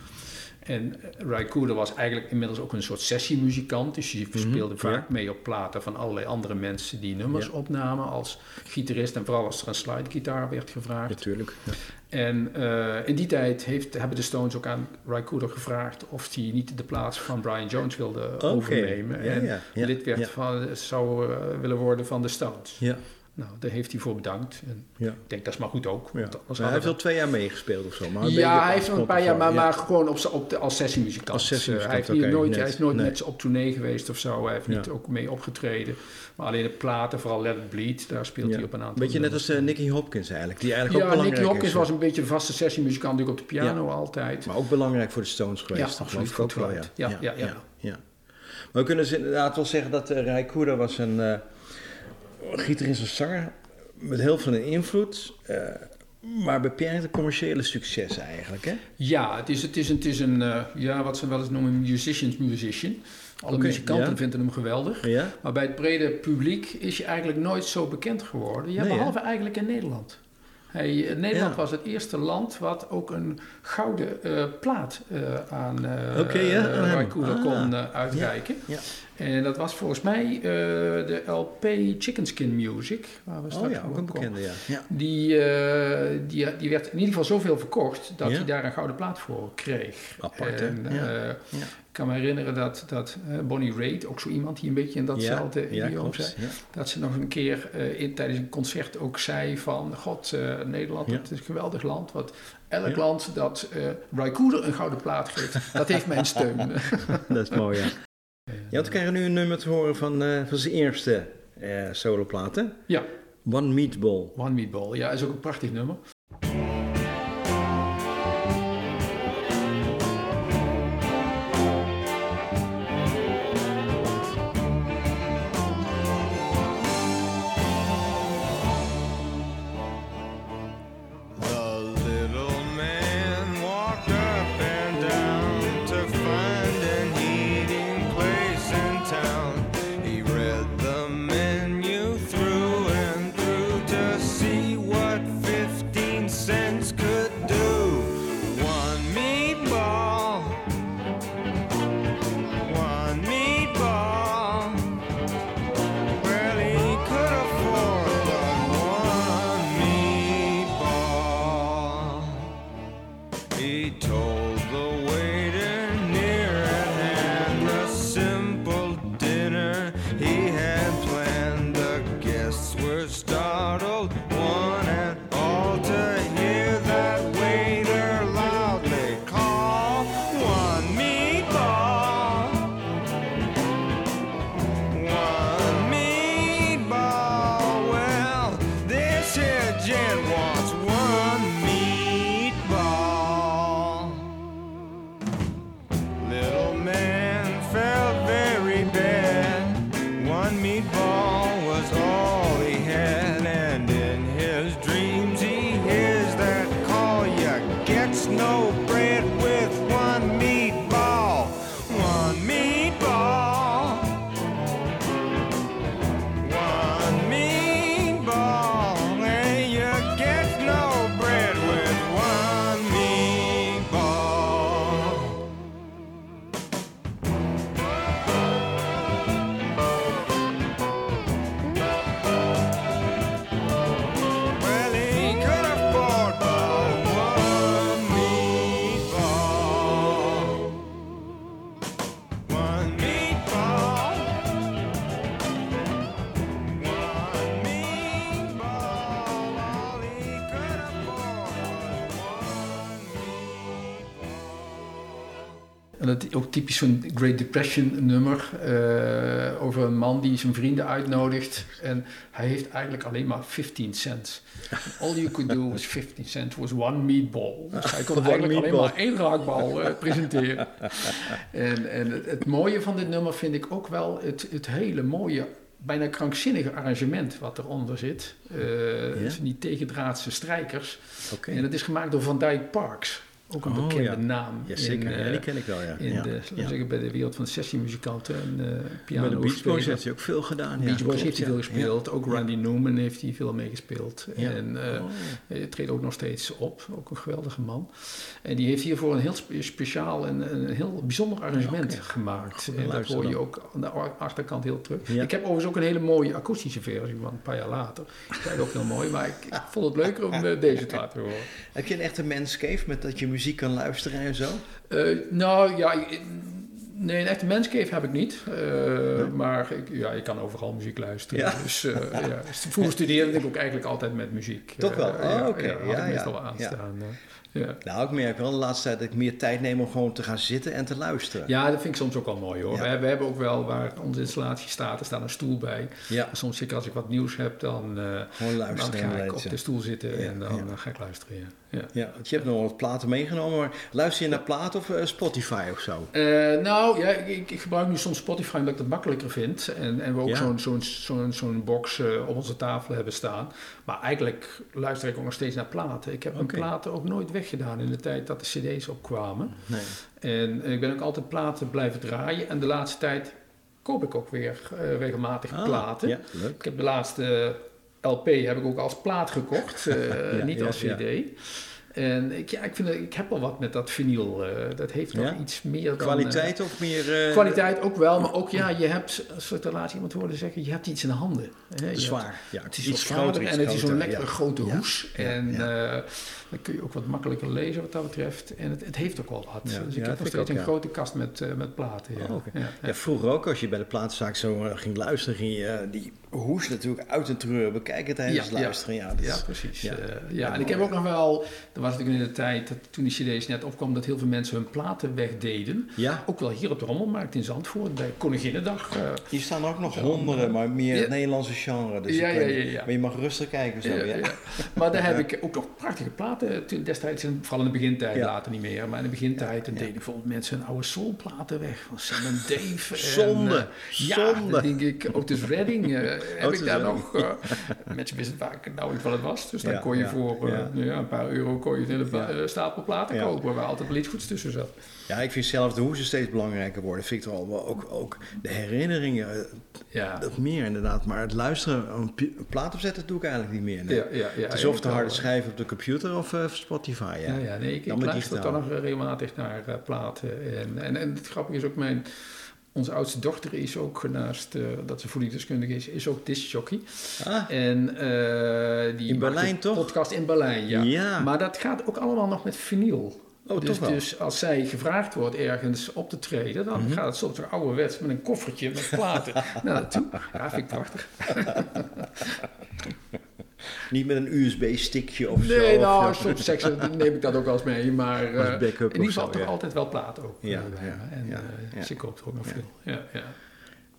En eh, Ry Cooder was eigenlijk inmiddels ook een soort sessiemuzikant. Dus speelde Mhm, ja. vaak mee op platen van allerlei andere mensen die nummers opnamen als gitarist. En vooral als er een slidegitaar werd gevraagd. Natuurlijk. En eh, in die tijd heeft, hebben de Stones ook aan Ry Cooder gevraagd of hij niet de plaats van Brian Jones wilde overnemen. En ja, ja, lid werd van, zou eh, willen worden van de Stones. Ja, Nou, daar heeft hij voor bedankt. En ja. ik denk dat is maar goed ook. ja. hij heeft wel twee jaar meegespeeld of zo. Maar ja, hij heeft nog een paar jaar, maar, Ja. maar gewoon op, op de, als sessiemuzikant. Als sessiemuzikant, Eh, hij, heeft niet- oké, nooit, net, hij is nooit nee. met ze op tournee geweest of zo. Hij heeft niet ook mee opgetreden. Maar alleen de platen, vooral Let It Bleed, daar speelt Ja. hij op een aantal Beetje net als eh, Nicky Hopkins eigenlijk. Die eigenlijk ook belangrijk Nicky Hopkins is. was een beetje de vaste sessiemuzikant natuurlijk op de piano altijd. Maar ook belangrijk voor de Stones geweest. Ja, absoluut, geloof ik ook goed wel, ja. Ja, ja, ja. ja. Maar we kunnen dus inderdaad wel zeggen dat uh, Ray Cooder was een eh gitarist en zanger met heel veel invloed, eh, maar beperkte commerciële succes eigenlijk, hè? Ja, het is, het is, het is een, eh, ja, wat ze wel eens noemen, musician's musician. Alle muzikanten ja. vinden hem geweldig. Ja? Maar bij het brede publiek is hij eigenlijk nooit zo bekend geworden. Ja, Nee, hè? behalve eigenlijk in Nederland. Hij, eh, Nederland Ja. was het eerste land wat ook een gouden eh, plaat eh, aan uh, hem. Ah. kon uitreiken. En dat was volgens mij de LP Chicken Skin Music. Waar we Oh straks ja, ook een bekende, ja. ja. Die, die, die werd in ieder geval zoveel verkocht dat hij daar een gouden plaat voor kreeg. Apart, en, kan me herinneren dat, dat eh, Bonnie Raitt, ook zo iemand die een beetje in datzelfde ja, ja, idioom klopt. zei, Ja. dat ze nog een keer eh, in, tijdens een concert ook zei van, god, eh, Nederland, het is een geweldig land, wat elk land dat Cooder een gouden plaat geeft, dat heeft mijn steun. Dat is mooi, ja. We krijgen nu een nummer te horen van, van zijn eerste soloplaat, hè? ja, One Meatball. One Meatball, ja, is ook een prachtig nummer. He told ook typisch zo'n Great Depression nummer eh, over een man die zijn vrienden uitnodigt. En hij heeft eigenlijk alleen maar 15 cents. All you could do was 15 cents was one meatball. Dus hij kon eigenlijk alleen meatball. maar één raakbal eh, presenteren. En, en het, het mooie van dit nummer vind ik ook wel het, het hele mooie, bijna krankzinnige arrangement wat eronder zit. Het zijn die tegendraadse strijkers. En dat is gemaakt door Van Dyke Parks. Ook een Oh, bekende ja. naam. Ja, zeker. In, ja, eh, die ken ik wel, ja. in ja. de, zeggen, bij de wereld van de sessiemuzikanten en uh, piano Bij de Beach Boys heeft hij ook veel gedaan. Beach Boys heeft hij veel gespeeld. Ook Randy Newman heeft hij veel meegespeeld. En eh, Oh. hij treedt ook nog steeds op. Ook een geweldige man. En die heeft hiervoor een heel spe- speciaal en een heel bijzonder arrangement gemaakt. En dat luister hoor je ook aan de achterkant heel terug. Ik heb overigens ook een hele mooie akoestische versie van een paar jaar later. Ik zei ook heel mooi, maar ik, ik vond het leuker om deze te laten horen. Heb je een echte manscave met dat je muziek kan luisteren en zo? Eh, nou ja, ik- nee, een echte manscave heb ik niet. Eh, Maar ik, ja, je kan overal muziek luisteren. Ja. Dus eh, ja. vroeger studeerde ik ook eigenlijk altijd met muziek. Toch wel? Oh, ja, oké. ja, had Ja, ik ja. meestal wel aanstaan. Ja. Nou, ik merk wel de laatste tijd dat ik meer tijd neem om gewoon te gaan zitten en te luisteren. ja, dat vind ik soms ook wel mooi hoor. Ja. We, hebben- ook wel waar onze installatie staat, er staat een stoel bij. Ja, Soms zeker als ik wat nieuws heb, dan, gewoon dan luisteren en ga ik op de stoel zitten en dan eh, ga ik luisteren. Ja. Ja. Je hebt nog wat platen meegenomen, maar luister je naar platen of eh, Spotify of zo? Eh, nou, ja, ik, ik gebruik nu soms Spotify omdat ik het makkelijker vind. En, en we ook Ja. zo'n zo'n zo'n zo'n box eh, op onze tafel hebben staan. Maar eigenlijk luister ik ook nog steeds naar platen. Ik heb mijn Oké. platen ook nooit weggedaan in de tijd dat de cd's opkwamen. Nee. En ik ben ook altijd platen blijven draaien. En de laatste tijd koop ik ook weer regelmatig Ah, platen. Ja. Ik heb de laatste LP heb ik ook als plaat gekocht, eh, Ja, niet als cd. En ik, ja, ik, vind, ik heb wel wat met dat vinyl. eh, dat heeft Ja? iets meer dan... Kwaliteit of meer... eh, Kwaliteit ook wel, maar ook ja, je hebt, als ik er laatst iemand hoorde zeggen, je hebt iets in de handen. Hè? Hebt- Zwaar. Ja, het is iets groter en het is zo'n lekkere ja. grote hoes. En. Dan kun je ook wat makkelijker lezen wat dat betreft. En het, het heeft ook wel wat. Ja, dus ik heb nog steeds ook, een ja. grote kast met, eh, met platen. Ja. Oh, oké. ja, ja. Ja, vroeger ook, als je bij de platenzaak zo eh, ging luisteren, ging je eh, die hoes natuurlijk uit en treuren bekijken tijdens Ja, het ja. luisteren. Ja, is- precies. ja. Ja, Ja, ja. en ik heb ook nog wel, er was natuurlijk in de tijd, dat toen die cd's net opkwam, dat heel veel mensen hun platen wegdeden. ja, Ook wel hier op de Rommelmarkt in Zandvoort, bij Koninginnedag. eh, hier staan ook nog honderden, maar meer Ja. het Nederlandse genre. Dus Ja, ja, ja. Maar je mag rustig kijken zo. Ja, Ja, ja. Maar daar heb ik ook nog prachtige platen toen destijds, en vooral in de begintijd, Ja. later niet meer, maar in de begintijd deden bijvoorbeeld mensen hun oude soulplaten weg van Sam en Dave. en, Zonde, eh, ja, zonde. denk ik, Otis Redding eh, heb ik daar nog. eh, mensen wisten vaak nauwelijks wat het was, dus dan kon je voor eh, een paar euro kon je een hele eh, stapel platen kopen waar altijd wel iets goeds tussen zat. Ja, ik vind zelf de hoesen steeds belangrijker worden. Vind ik toch al wel ook, ook de herinneringen, eh, Ja, dat meer inderdaad. Maar het luisteren, een, plaat opzetten, doe ik eigenlijk niet meer. nee. ja, ja, ja, het is of de harde schijf op de computer of eh, Spotify. Ja. Ja, ja, nee, ik, Dan ik luister toch nog regelmatig naar eh, platen. En, en, en het grappige is ook, mijn, onze oudste dochter is ook, naast dat ze voedingsdeskundige is, is ook discjockey. Ah, En, die In Berlijn toch? podcast in Berlijn, ja. Ja. Maar dat gaat ook allemaal nog met vinyl. Oh, dus, dus als zij gevraagd wordt ergens op te treden, dan Mhm. gaat het soms nog ouderwets met een koffertje met platen naar naartoe. Ja, vind ik prachtig. niet met een USB-stickje of zo. Nee, of, nou, eh, soms seksen neem ik dat ook wel eens mee. Maar Als eh, in of ieder geval toch altijd wel platen ook. Ja. En ja, ze koopt ook nog Ja. veel. Ja,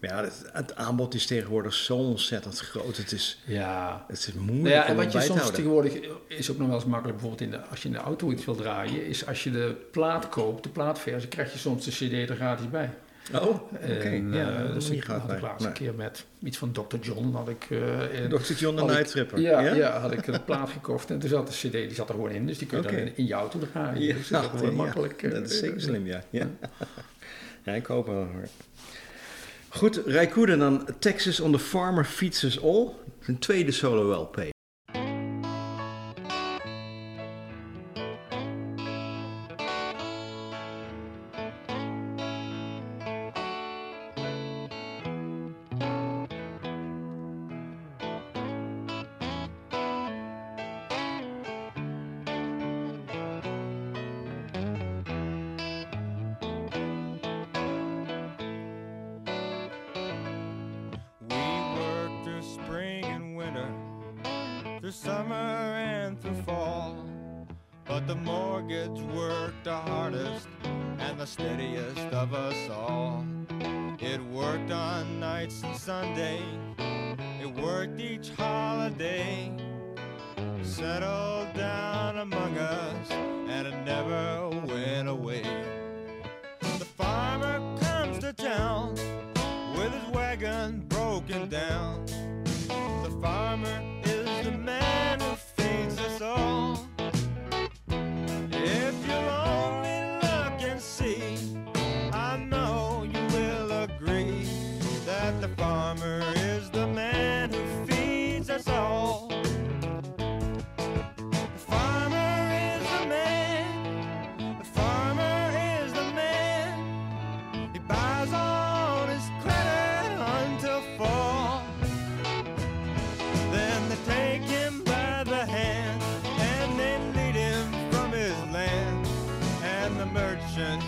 ja. Het, het aanbod is tegenwoordig zo ontzettend groot. Het is, ja. het is Nou moeilijk ja, en wat je soms tegenwoordig is ook nog wel eens makkelijk, bijvoorbeeld in de, als je in de auto iets wil draaien, is als je de plaat koopt, de plaatversie, krijg je soms de CD er gratis bij. Oh, oké. En, Ja, eh, dat dus is ik had ik laatst een keer met iets van Dr. John, had ik... eh, in- Dr. John de Night Tripper. Ja, ja? had ik een plaat gekocht en toen zat de cd, die zat er gewoon in, dus die kun je dan in, in je auto draaien. Ja, dus dat is ja, makkelijk. eh, dat is zeker slim, ja. Ja, ja ik hoop wel. hoor. Goed, Rijkoeden dan Texas on the Farmer Us All. Zijn tweede solo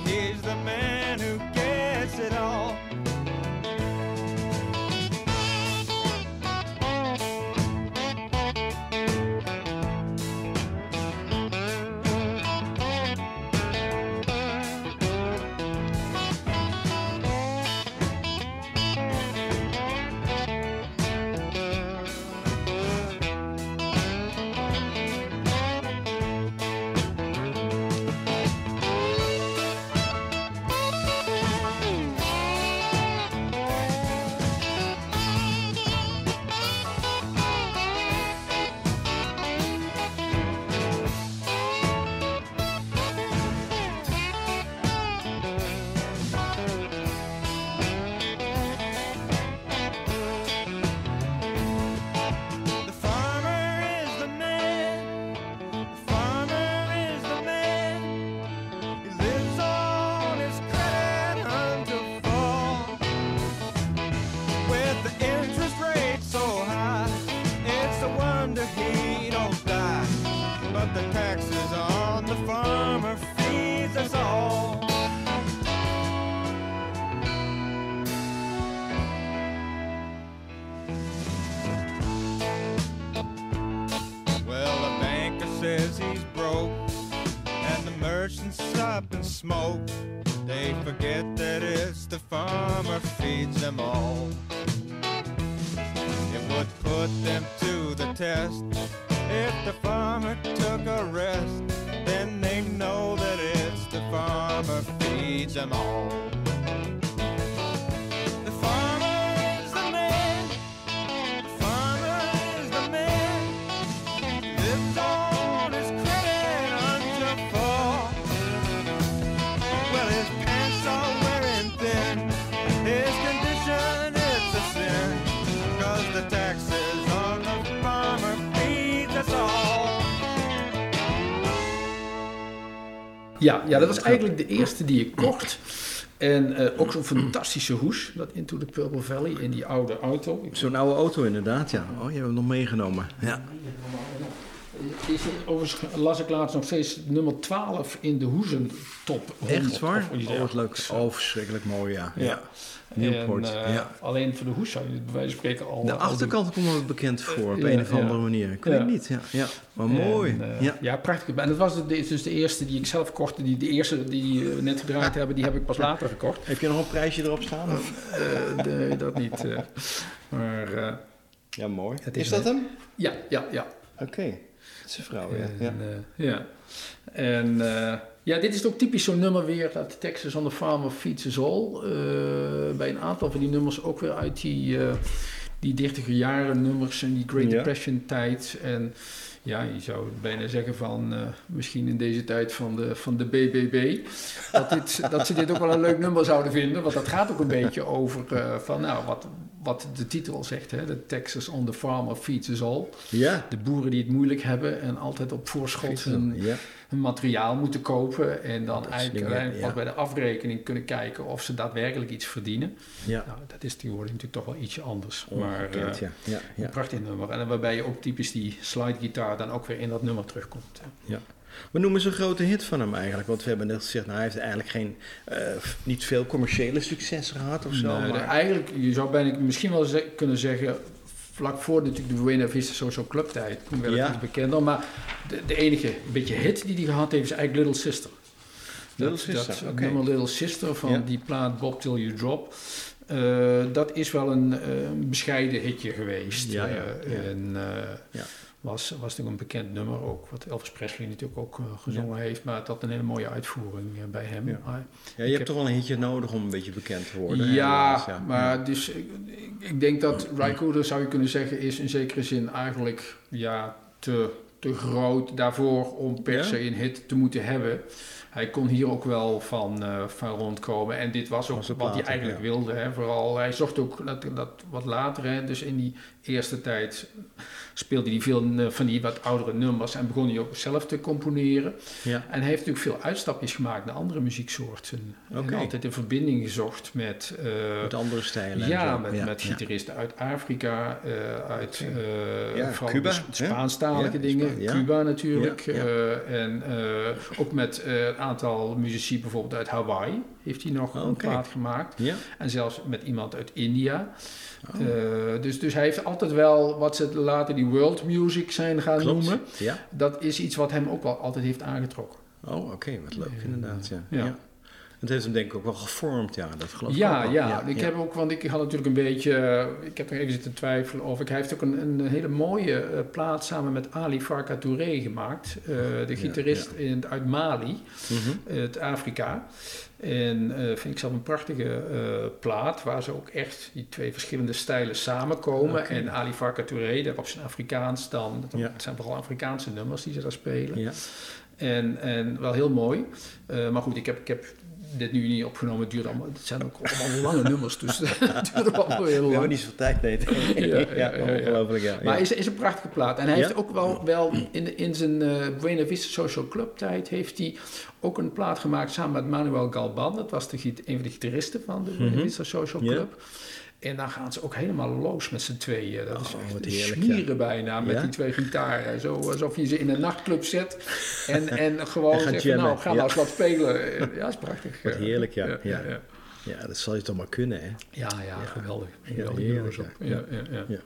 he's the man who gets it all. Ja, ja, dat was eigenlijk de eerste die ik kocht. En eh, ook zo'n fantastische hoes, dat Into the Purple Valley, in die oude auto. Zo'n oude auto inderdaad, ja. Oh, je hebt hem nog meegenomen. Ja. Is overigens las ik laatst nog steeds nummer 12 in de hoezen top 100. Echt waar? of Oh, wat leuk. Oh, verschrikkelijk mooi, ja. Ja. ja. Newport, En, eh, ja. Alleen voor de hoes zou je het bij wijze van spreken al... De al achterkant komt me bekend voor, op een of andere ja. manier. Ik Ja. weet niet, ja. ja. Maar mooi. En, eh, ja. ja, prachtig. En dat was de, dus de eerste die ik zelf kocht. Die, de eerste die we net gedraaid hebben, die heb ik pas later gekocht. Heb je nog een prijsje erop staan? Of? Eh, nee, dat niet. eh. maar eh, Ja, mooi. Is dat hem? ja, ja, ja. Oké. Het is een vrouw, ja. En, ja. eh, ja. En eh, ja, dit is ook typisch zo'n nummer weer uit Texas on the Farm of Feeds Us All. Eh, bij een aantal van die nummers ook weer uit die, eh die 30 jaren nummers en die Great Ja. Depression tijd. En ja, je zou bijna zeggen van eh, misschien in deze tijd van de, van de BBB. Dat, dit, dat ze dit ook wel een leuk nummer zouden vinden. Want dat gaat ook een beetje over eh, van nou, wat, wat de titel al zegt. Hè? De Texas on the Farm of Feeds Us All. Ja. De boeren die het moeilijk hebben en altijd op voorschot hun, Ja. Hun materiaal moeten kopen. En dan Dat eigenlijk ja. pas bij de afrekening kunnen kijken of ze daadwerkelijk iets verdienen. Ja. Nou, dat is tegenwoordig natuurlijk toch wel ietsje anders. maar eh, ja. Ja, een ja. prachtig nummer. En waarbij je ook typisch die slidegitaar dan ook weer in dat nummer terugkomt. hè. We noemen ze een grote hit van hem eigenlijk. Want we hebben net gezegd, nou, hij heeft eigenlijk geen, eh, niet veel commerciële succes gehad of zo. Nee, maar... eigenlijk, je zou bijna misschien wel ze- kunnen zeggen, vlak voor natuurlijk de Buena Vista Social Club tijd, toen werd het Ja. iets bekender. Maar de, de enige beetje hit die hij gehad heeft is eigenlijk Little Sister. Little dat, Sister, dat oké. nummer Little Sister van Ja. die plaat Bob Till You Drop. eh, dat is wel een, eh, een bescheiden hitje geweest. Ja, ja, Eh, ja. En Ja. Was, was natuurlijk een bekend nummer ook, wat Elvis Presley natuurlijk ook eh, gezongen heeft. Maar het had een hele mooie uitvoering eh, bij hem. Ja. Maar- Ja, je hebt heb- toch wel een hitje nodig om een beetje bekend te worden. ja, helaas, maar dus ik, ik denk dat Ry Cooder, zou je kunnen zeggen, is in zekere zin eigenlijk ja, te, te groot daarvoor om per Ja? se een hit te moeten hebben. Hij kon hier ook wel van, eh, van rondkomen. En dit was ook Was wat hij eigenlijk ja. wilde. Hè. Vooral, hij zocht ook dat, dat wat later. Hè. Dus in die eerste tijd speelde hij veel eh, van die wat oudere nummers. En begon hij ook zelf te componeren. Ja. En hij heeft natuurlijk veel uitstapjes gemaakt naar andere muzieksoorten. En altijd in verbinding gezocht met... eh, Met andere stijlen. en ja, met, met gitaristen uit Afrika, eh, uit Ja, vooral Cuba? Spaanstalige dingen. Spa-. Cuba natuurlijk. En ook met een aantal muzici bijvoorbeeld uit Hawaii heeft hij nog een Oké. plaat gemaakt. Ja, En zelfs met iemand uit India. Oh. Eh, dus, dus hij heeft altijd wel wat ze later die world music zijn gaan klopt. noemen. Ja. Dat is iets wat hem ook wel altijd heeft aangetrokken. Oh, oké, wat leuk inderdaad. Ja. Ja. Het heeft hem denk ik ook wel gevormd, ja. Dat geloof ik Ja, ook ja, ik heb ook, want ik had natuurlijk een beetje, eh, ik heb nog even zitten twijfelen of ik, hij heeft ook een, een hele mooie eh, plaat samen met Ali Farka Touré gemaakt, eh, de gitarist In, uit Mali, Mhm. uit Afrika. En eh, vind ik zelf een prachtige eh, plaat, waar ze ook echt die twee verschillende stijlen samenkomen. En Ali Farka Touré, daar op zijn Afrikaans dan, Ja. het zijn vooral Afrikaanse nummers die ze daar spelen. Ja. En, en wel heel mooi. Eh, maar goed, ik heb, ik heb dit nu niet opgenomen. Het, duurt allemaal, het zijn ook allemaal lange nummers, dus het duurt allemaal heel We hebben lang. niet zoveel tijd, nee. Ja, ja, ja, ongelooflijk, ja. Maar is, is een prachtige plaat. En hij heeft ook wel, wel in, in zijn eh Buena Vista Social Club tijd... heeft hij ook een plaat gemaakt samen met Manuel Galban. Dat was de, een van de gitaristen van de Buena Mhm. Vista Social. Club. En dan gaan ze ook helemaal los met z'n tweeën. Dat is Oh, echt een heerlijk, smieren bijna met Ja? die twee gitaren. Zo alsof je ze in een nachtclub zet en, en gewoon En zegt nou, ga ja. nou eens wat spelen. Ja, dat is prachtig. Wat heerlijk, ja. Ja, ja, dat zal je toch maar kunnen, hè? ja, ja, geweldig. Geweldig heerlijk, ja. Ja, ja,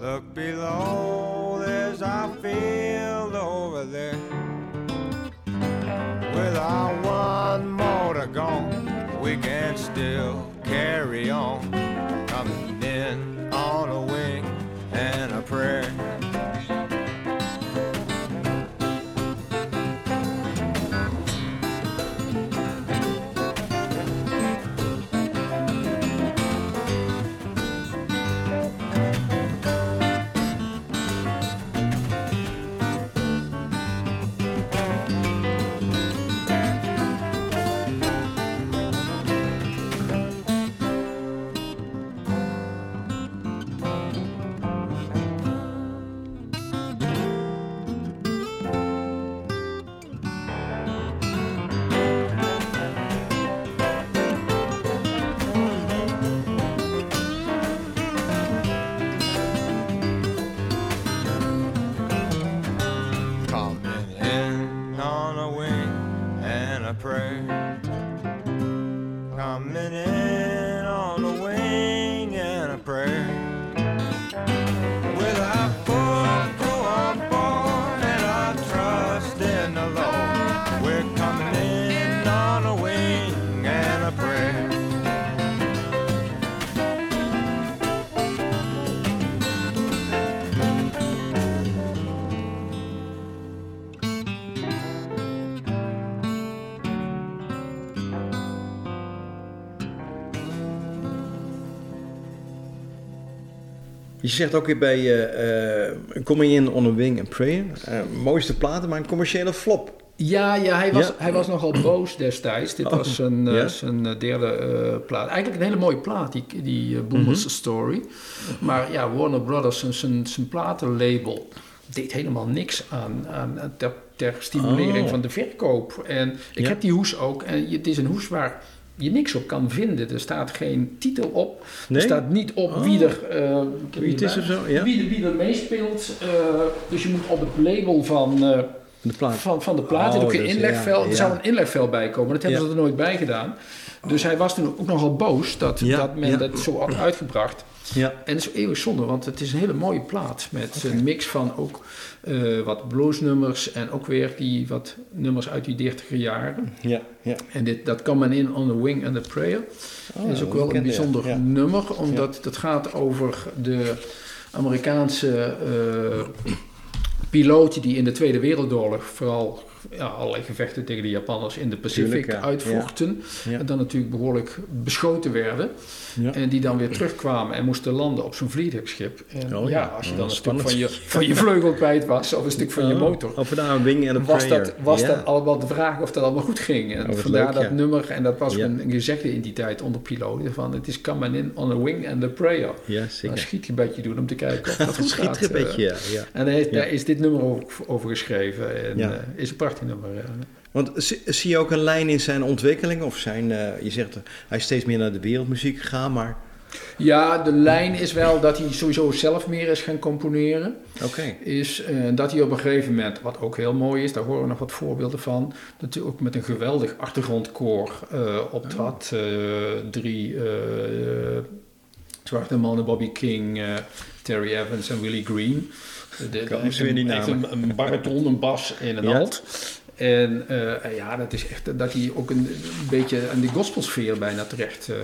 Look below, there's our field over there. With our one motor gone, we can still carry on. Coming in Je zegt ook weer bij eh Coming In On A Wing and Prayer. eh, mooiste platen, maar een commerciële flop. Ja, ja, hij, was, Ja. hij was nogal boos destijds. Dit Oh, was zijn, ja. zijn derde plaat. Eigenlijk een hele mooie plaat, die, die Boomers Mhm. Story. Maar ja, Warner Brothers, zijn- zijn, zijn platenlabel, deed helemaal niks aan, aan ter, ter stimulering Oh. van de verkoop. En ik Ja. heb die hoes ook. En het is een hoes waar je niks op kan vinden. Er staat geen titel op. Nee? Er staat niet op Oh. wie er... eh, Wie het hier is bij- of zo, ja. Wie, er- wie er meespeelt. eh, dus je moet op het label van... eh, De plaat. van, van de plaat. Oh, ook dus, inlegvel. ja, Er zou een inlegvel bij komen. Dat hebben ze er nooit bij gedaan. Dus hij was toen ook nogal boos dat, dat men dat zo had uitgebracht. Ja. En dat is eeuwig zonde, want het is een hele mooie plaat. Met een mix van ook eh, wat bluesnummers en ook weer die wat nummers uit die dertiger jaren. Ja, ja. En dit, dat kan men in On the Wing and the Prayer. Oh, dat is ook wel een bijzonder Ja. nummer, omdat dat gaat over de Amerikaanse eh, piloten die in de Tweede Wereldoorlog vooral ja, allerlei gevechten tegen de Japanners in de Pacific Tuurlijk, ja. uitvochten. Ja. En dan natuurlijk behoorlijk beschoten werden. En die dan weer terugkwamen en moesten landen op zo'n vliegtuigschip. En Oh, ja, als je dan een stuk van je, van je vleugel kwijt was of een stuk van je motor. Of een wing en een Was, prayer. dat, was dat allemaal de vraag of dat allemaal goed ging? En Oh, vandaar leuk, dat nummer, en dat was een, een gezegde in die tijd onder piloten: van het is come in on a wing and a prayer. Ja, Een zeker. schietgebedje doen om te kijken of dat goed gaat. een eh. ja. En daar, is dit nummer over, over geschreven. En Ja. eh, is een prachtig Want zie, zie je ook een lijn in zijn ontwikkeling? Of zijn, eh, je zegt, eh, hij is steeds meer naar de wereldmuziek gegaan, maar... Ja, de lijn is wel dat hij sowieso zelf meer is gaan componeren. Oké. Is eh, dat hij op een gegeven moment, wat ook heel mooi is, daar horen we nog wat voorbeelden van, dat hij ook met een geweldig achtergrondkoor eh optrad. Eh, drie zwarte mannen, Bobby King, eh, Terry Evans en Willie Green. De, weer die namen. een, een bariton, een bas en een Ja. alt. En eh, ja, dat is echt dat hij ook een, een beetje aan die gospelsfeer bijna terecht eh,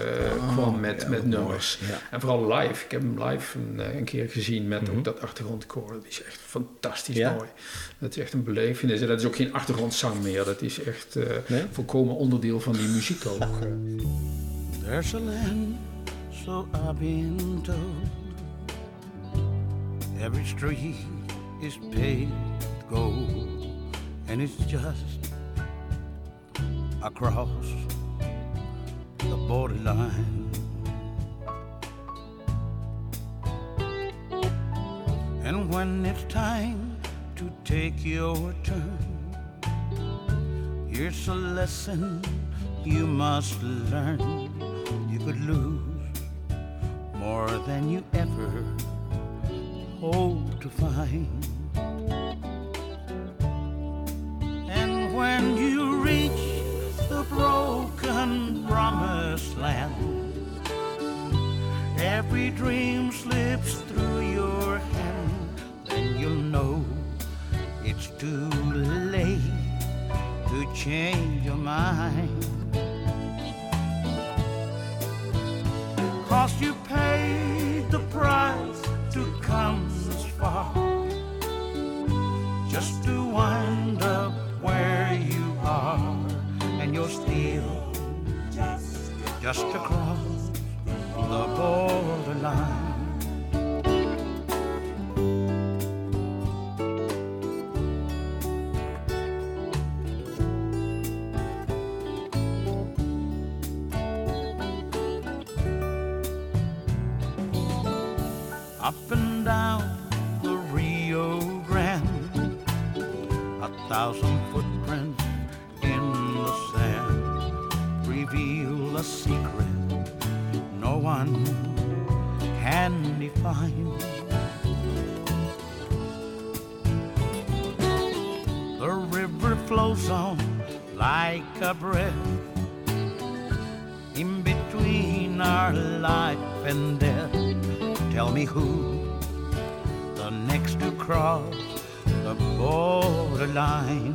kwam met, ja, met nummers. Ja. En vooral live. Ik heb hem live een, eh, een keer gezien met Mhm. ook dat achtergrondkoor. Dat is echt fantastisch Ja? mooi. Dat is echt een belevenis. En dat is ook geen achtergrondzang meer. Dat is echt eh, Nee? volkomen onderdeel van die muziek ook. There's a land, so I've been told. Every street is paved with gold, and it's just across the borderline. And when it's time to take your turn, Here's a lesson you must learn. You could lose more than you ever hope to find. And when you reach the broken promised land, every dream slips through your hand, then you'll know it's too late to change your mind. Cause you paid the price to come far. Just to wind up where you are. And you're still just across the borderline. up and down thousand footprints in the sand reveal a secret no one can define. The river flows on like a breath in between our life and death. Tell me who the next to cross borderline.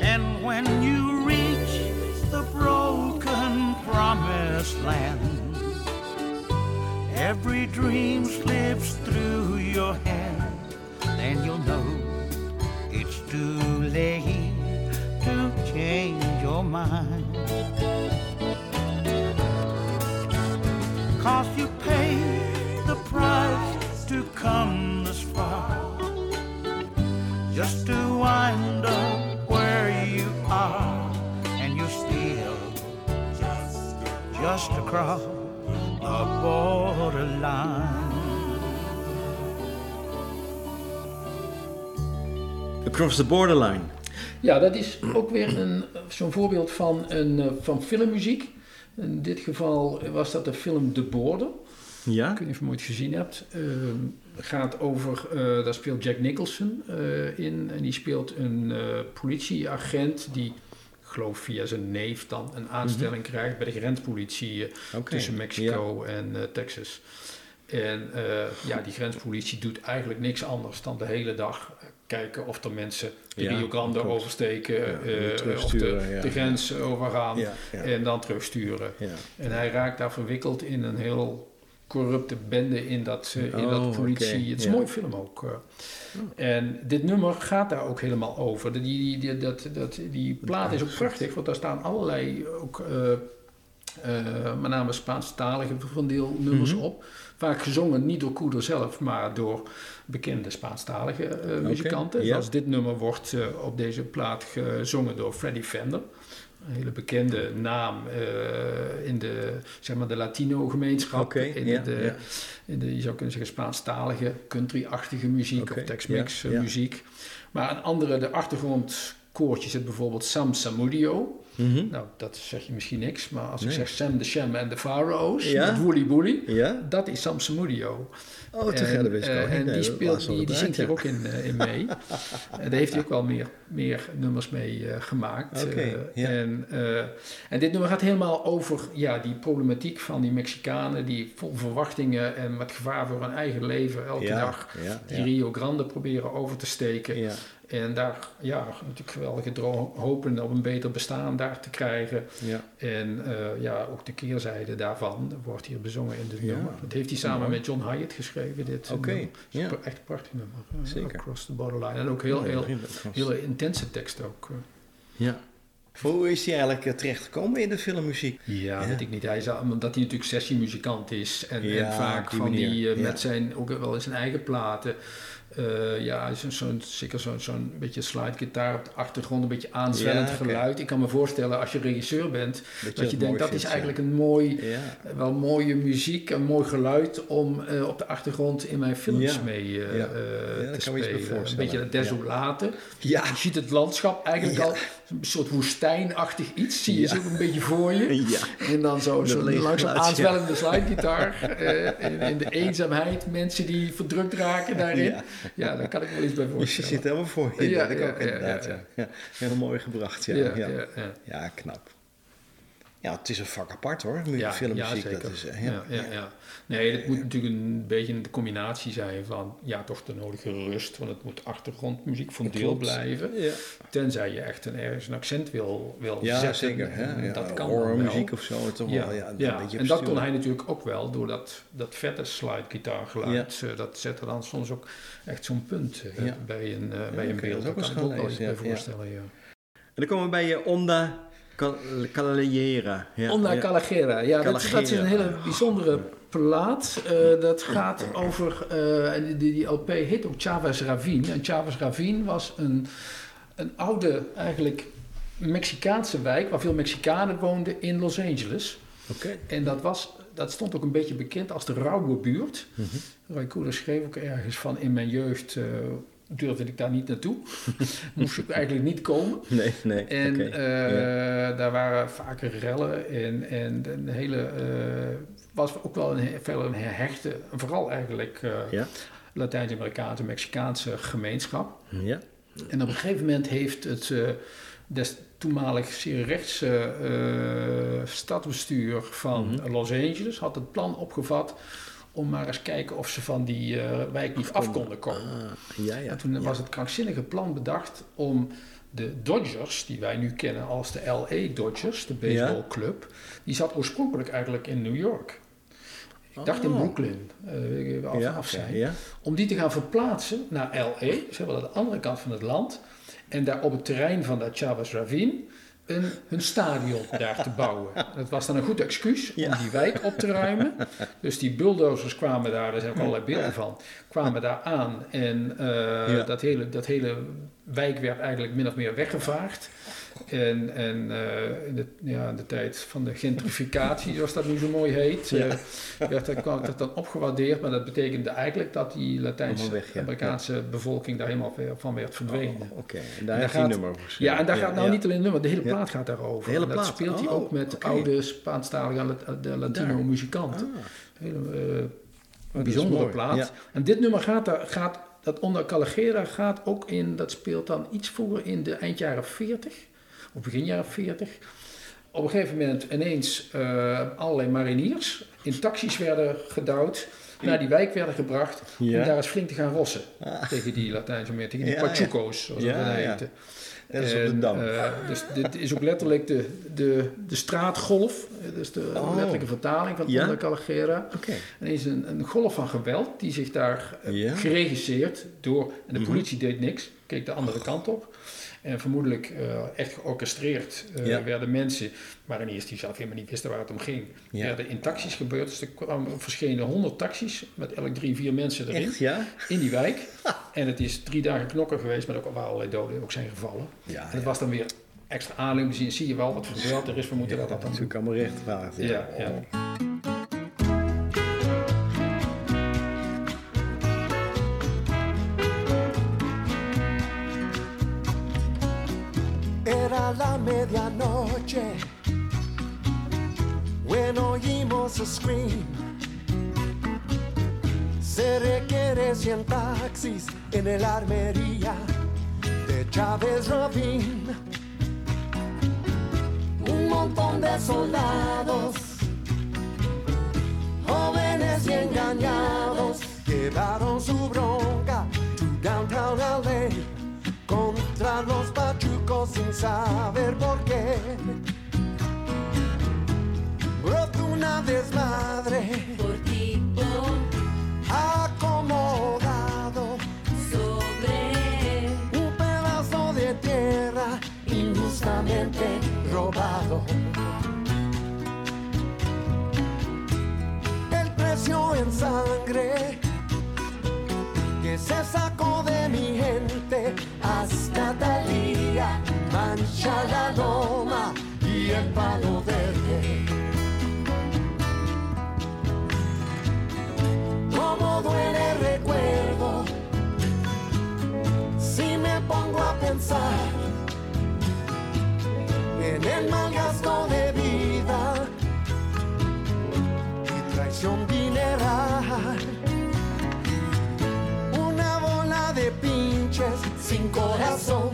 And when you reach the broken promised land, every dream slips through your hand, then you'll know it's too late to change your mind. Cause you just across the borderline. Across the Borderline. Ja, dat is ook weer een, zo'n voorbeeld van, een, eh, van filmmuziek. In dit geval was dat de film De Border. Ja? Ik weet niet of je hem ooit gezien hebt. Ehm, gaat over, eh, daar speelt Jack Nicholson eh, in. En die speelt een eh, politieagent die, geloof via zijn neef dan, een aanstelling krijgt bij de grenspolitie eh, tussen Mexico en eh, Texas. En eh, ja, die grenspolitie doet eigenlijk niks anders dan de hele dag kijken of er mensen de Ja, Rio Grande oversteken, Ja, of de, ja. de grens overgaan en dan terugsturen. En hij raakt daar verwikkeld in een heel corrupte bende in dat, eh, in Oh, dat politie. oké, Het is ja. een mooie film ook. eh. En dit nummer gaat daar ook helemaal over. Die, die, die, dat, dat, die plaat is ook prachtig, want daar staan allerlei ook, eh, met name Spaanstalige van deel nummers Mhm. op. Vaak gezongen niet door Koeder zelf, maar door bekende Spaanstalige eh, muzikanten. ja. Zoals dit nummer wordt op deze plaat gezongen door Freddie Fender. Een hele bekende naam eh, in de, zeg maar de Latino-gemeenschap. In, de, in de, je zou kunnen zeggen, Spaanstalige, country-achtige muziek of Tex-Mex eh, ja. muziek. Maar een andere, de achtergrondkoortje zit bijvoorbeeld Sam Samudio. Mhm. Nou, dat zeg je misschien niks, maar als Nee. ik zeg Sam de Sham en de Pharaohs, Ja? met Woolly Ja? dat is Sam Samudio. Oh, te En, dat wist ik eh. En Nee, die, dat speelt, die, zingt hier ook in, eh, in mee. en daar heeft hij ook wel meer, meer nummers mee eh, gemaakt. Eh, en, eh, en dit nummer gaat helemaal over ja, die problematiek van die Mexicanen... die vol verwachtingen en met gevaar voor hun eigen leven elke Ja, dag... die. Rio Grande proberen over te steken. En daar ja, natuurlijk geweldige dro- hopen op een beter bestaan daar te krijgen. Ja. En eh, ja, ook de keerzijde daarvan wordt hier bezongen in dit Ja. nummer. Dat heeft hij samen met John Hyatt geschreven, dit Oké, ja. echt een prachtig nummer. eh, Zeker. Across the Borderline. En ook heel, heel, intense tekst ook. eh. Ja. Hoe is hij eigenlijk terechtgekomen in de filmmuziek? Ja, Ja. weet ik niet. Hij is, al- omdat hij natuurlijk sessiemuzikant is. En, Ja, en vaak die van die, met zijn, ook wel in zijn eigen platen. Eh, ja, is een zo'n, zeker zo'n, zo'n beetje slidegitaar op de achtergrond, een beetje aanzwellend Ja, geluid. Ik kan me voorstellen als je regisseur bent, Dat dat je denkt dat vindt, is ja. eigenlijk een mooi, Ja. eh, wel mooie muziek, een mooi geluid om eh, op de achtergrond in mijn films mee dat te spelen. Een beetje het desolate. Ja. Je ziet het landschap eigenlijk al, een soort woestijnachtig iets, zie je zo een beetje voor je. Ja. En dan zo- lege langzaam aanzwellende slidegitaar. eh, in, in de eenzaamheid, mensen die verdrukt raken daarin. Ja. Daar kan ik wel iets bij Dus je voorstellen. zit helemaal voor je. Ja, dat ja, ook ja, inderdaad. Heel mooi gebracht. Ja. Ja, knap. Ja, het is een vak apart hoor, Ja, filmmuziek. ja, dat is, eh, ja, ja, ja. Nee, het moet natuurlijk een beetje een combinatie zijn van ja, toch de nodige rust, want het moet achtergrondmuziek van deel blijven. Ja, Tenzij je echt een, ergens een accent wil, wil zetten. zeker. Hè? Dat kan horrormuziek of zo, toch Ja, wel. Ja, een ja. en dat kon hij natuurlijk ook wel door dat, dat vette slidegitaargeluid. Eh, dat zette dan soms ook echt zo'n punt eh, bij een, bij een beeld. dat kan ik gaan ook wel voorstellen, ja. En dan komen we bij je Onda Cal- Cavaliera. Ja, Onda. Calagera. Ja, dat, dat is een hele bijzondere plaat. Eh, dat gaat over... eh, die, die LP heet ook Chavez Ravine. En Chavez Ravine was een, een oude, eigenlijk Mexicaanse wijk... waar veel Mexicanen woonden in Los Angeles. Oké. En dat, was, dat stond ook een beetje bekend als de rauwe buurt. Mhm. Roy Koeder schreef ook ergens van... in mijn jeugd eh, durfde ik daar niet naartoe. Moest ik eigenlijk niet komen. Nee, nee. En oké. eh, daar waren vaker rellen en, en een hele, eh, was ook wel een, verder een hechte, vooral eigenlijk eh, Ja. Latijns-Amerikaanse, Mexicaanse gemeenschap. Ja. En op een gegeven moment heeft het des toenmalig zeer rechtse stadsbestuur van Mhm. Los Angeles had het plan opgevat om maar eens kijken of ze van die eh, wijk niet af konden komen. Ah, ja, ja. En toen ja. was het krankzinnige plan bedacht om de Dodgers, die wij nu kennen als de LA Dodgers, de baseballclub, die zat oorspronkelijk eigenlijk in New York. Ik dacht in Oh. Brooklyn, eh af, ja, af zijn. ja. Om die te gaan verplaatsen naar LA, dus helemaal aan de andere kant van het land. En daar op het terrein van dat Chavez Ravine een, hun stadion daar te bouwen. Dat was dan een goed excuus om Ja. die wijk op te ruimen. Dus die bulldozers kwamen daar, daar zijn ook allerlei beelden van, kwamen daar aan. En eh, Ja. dat, hele, dat hele wijk werd eigenlijk min of meer weggevaagd. En, en eh, in, de, ja, de tijd van de gentrificatie, zoals dat nu zo mooi heet, Ja. eh, werd dat, kwam dat dan opgewaardeerd. Maar dat betekende eigenlijk dat die ja. Latijns-Amerikaanse bevolking daar helemaal van werd verdwenen. Oh, Oké, en En daar gaat- nummer. Ja, en daar gaat nou niet alleen een nummer, de hele plaat gaat daarover. De hele En dat plaat? speelt hij Oh, ook met oké. oude Spaanstalige Lat- de Latino Daar. muzikanten. Ah, Hele, eh, is bijzondere plaat. En dit nummer gaat, daar, gaat dat onder Caligera gaat ook in, dat speelt dan iets vroeger in de eind jaren 40, of begin jaren 40. Op een gegeven moment ineens eh, allerlei mariniers in taxis werden gedouwd, naar die wijk werden gebracht Ja. om daar eens flink te gaan rossen tegen die Latijnse tegen die Ja. Pachuco's, zoals Ja, dat heette. Dat is op de En, Dam. eh, dus dit is ook letterlijk de, de, de straatgolf. Dus de Oh. letterlijke vertaling van Ja? onder Caligera. En er is een, een golf van geweld die zich daar Ja. Mhm. geregisseerd door... En de politie deed niks, keek de andere kant op. En vermoedelijk eh, echt georchestreerd eh, Ja. werden mensen, mariniers die zelf helemaal niet wisten waar het om ging, Ja. werden in taxis gebeurd. Dus er kwamen verschenen honderd taxis met elk drie, vier mensen erin Echt, ja? in die wijk. En het is drie dagen knokken geweest, met ook waar allerlei doden ook zijn gevallen. Ja, en het was dan weer extra aanleiding zie je wel wat voor geweld er is, we moeten dat, dat dan doen. natuurlijk allemaal recht. Ja, Se requiere 100 taxis en el armería de Chávez Ravine. Un montón de soldados, jóvenes y engañados, llevaron su bronca to downtown LA contra los pachucos sin saber por qué. Desmadre por tipo acomodado sobre un pedazo de tierra injustamente robado. El precio en sangre que se sacó de mi gente hasta Talía mancha la loma y el palo verde. El recuerdo si me pongo a pensar en el mal gasto de vida y traición dineral. Una bola de pinches sin corazón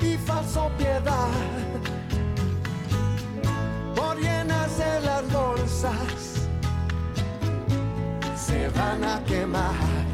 y falso piedad por llenarse las bolsas se van a quemar.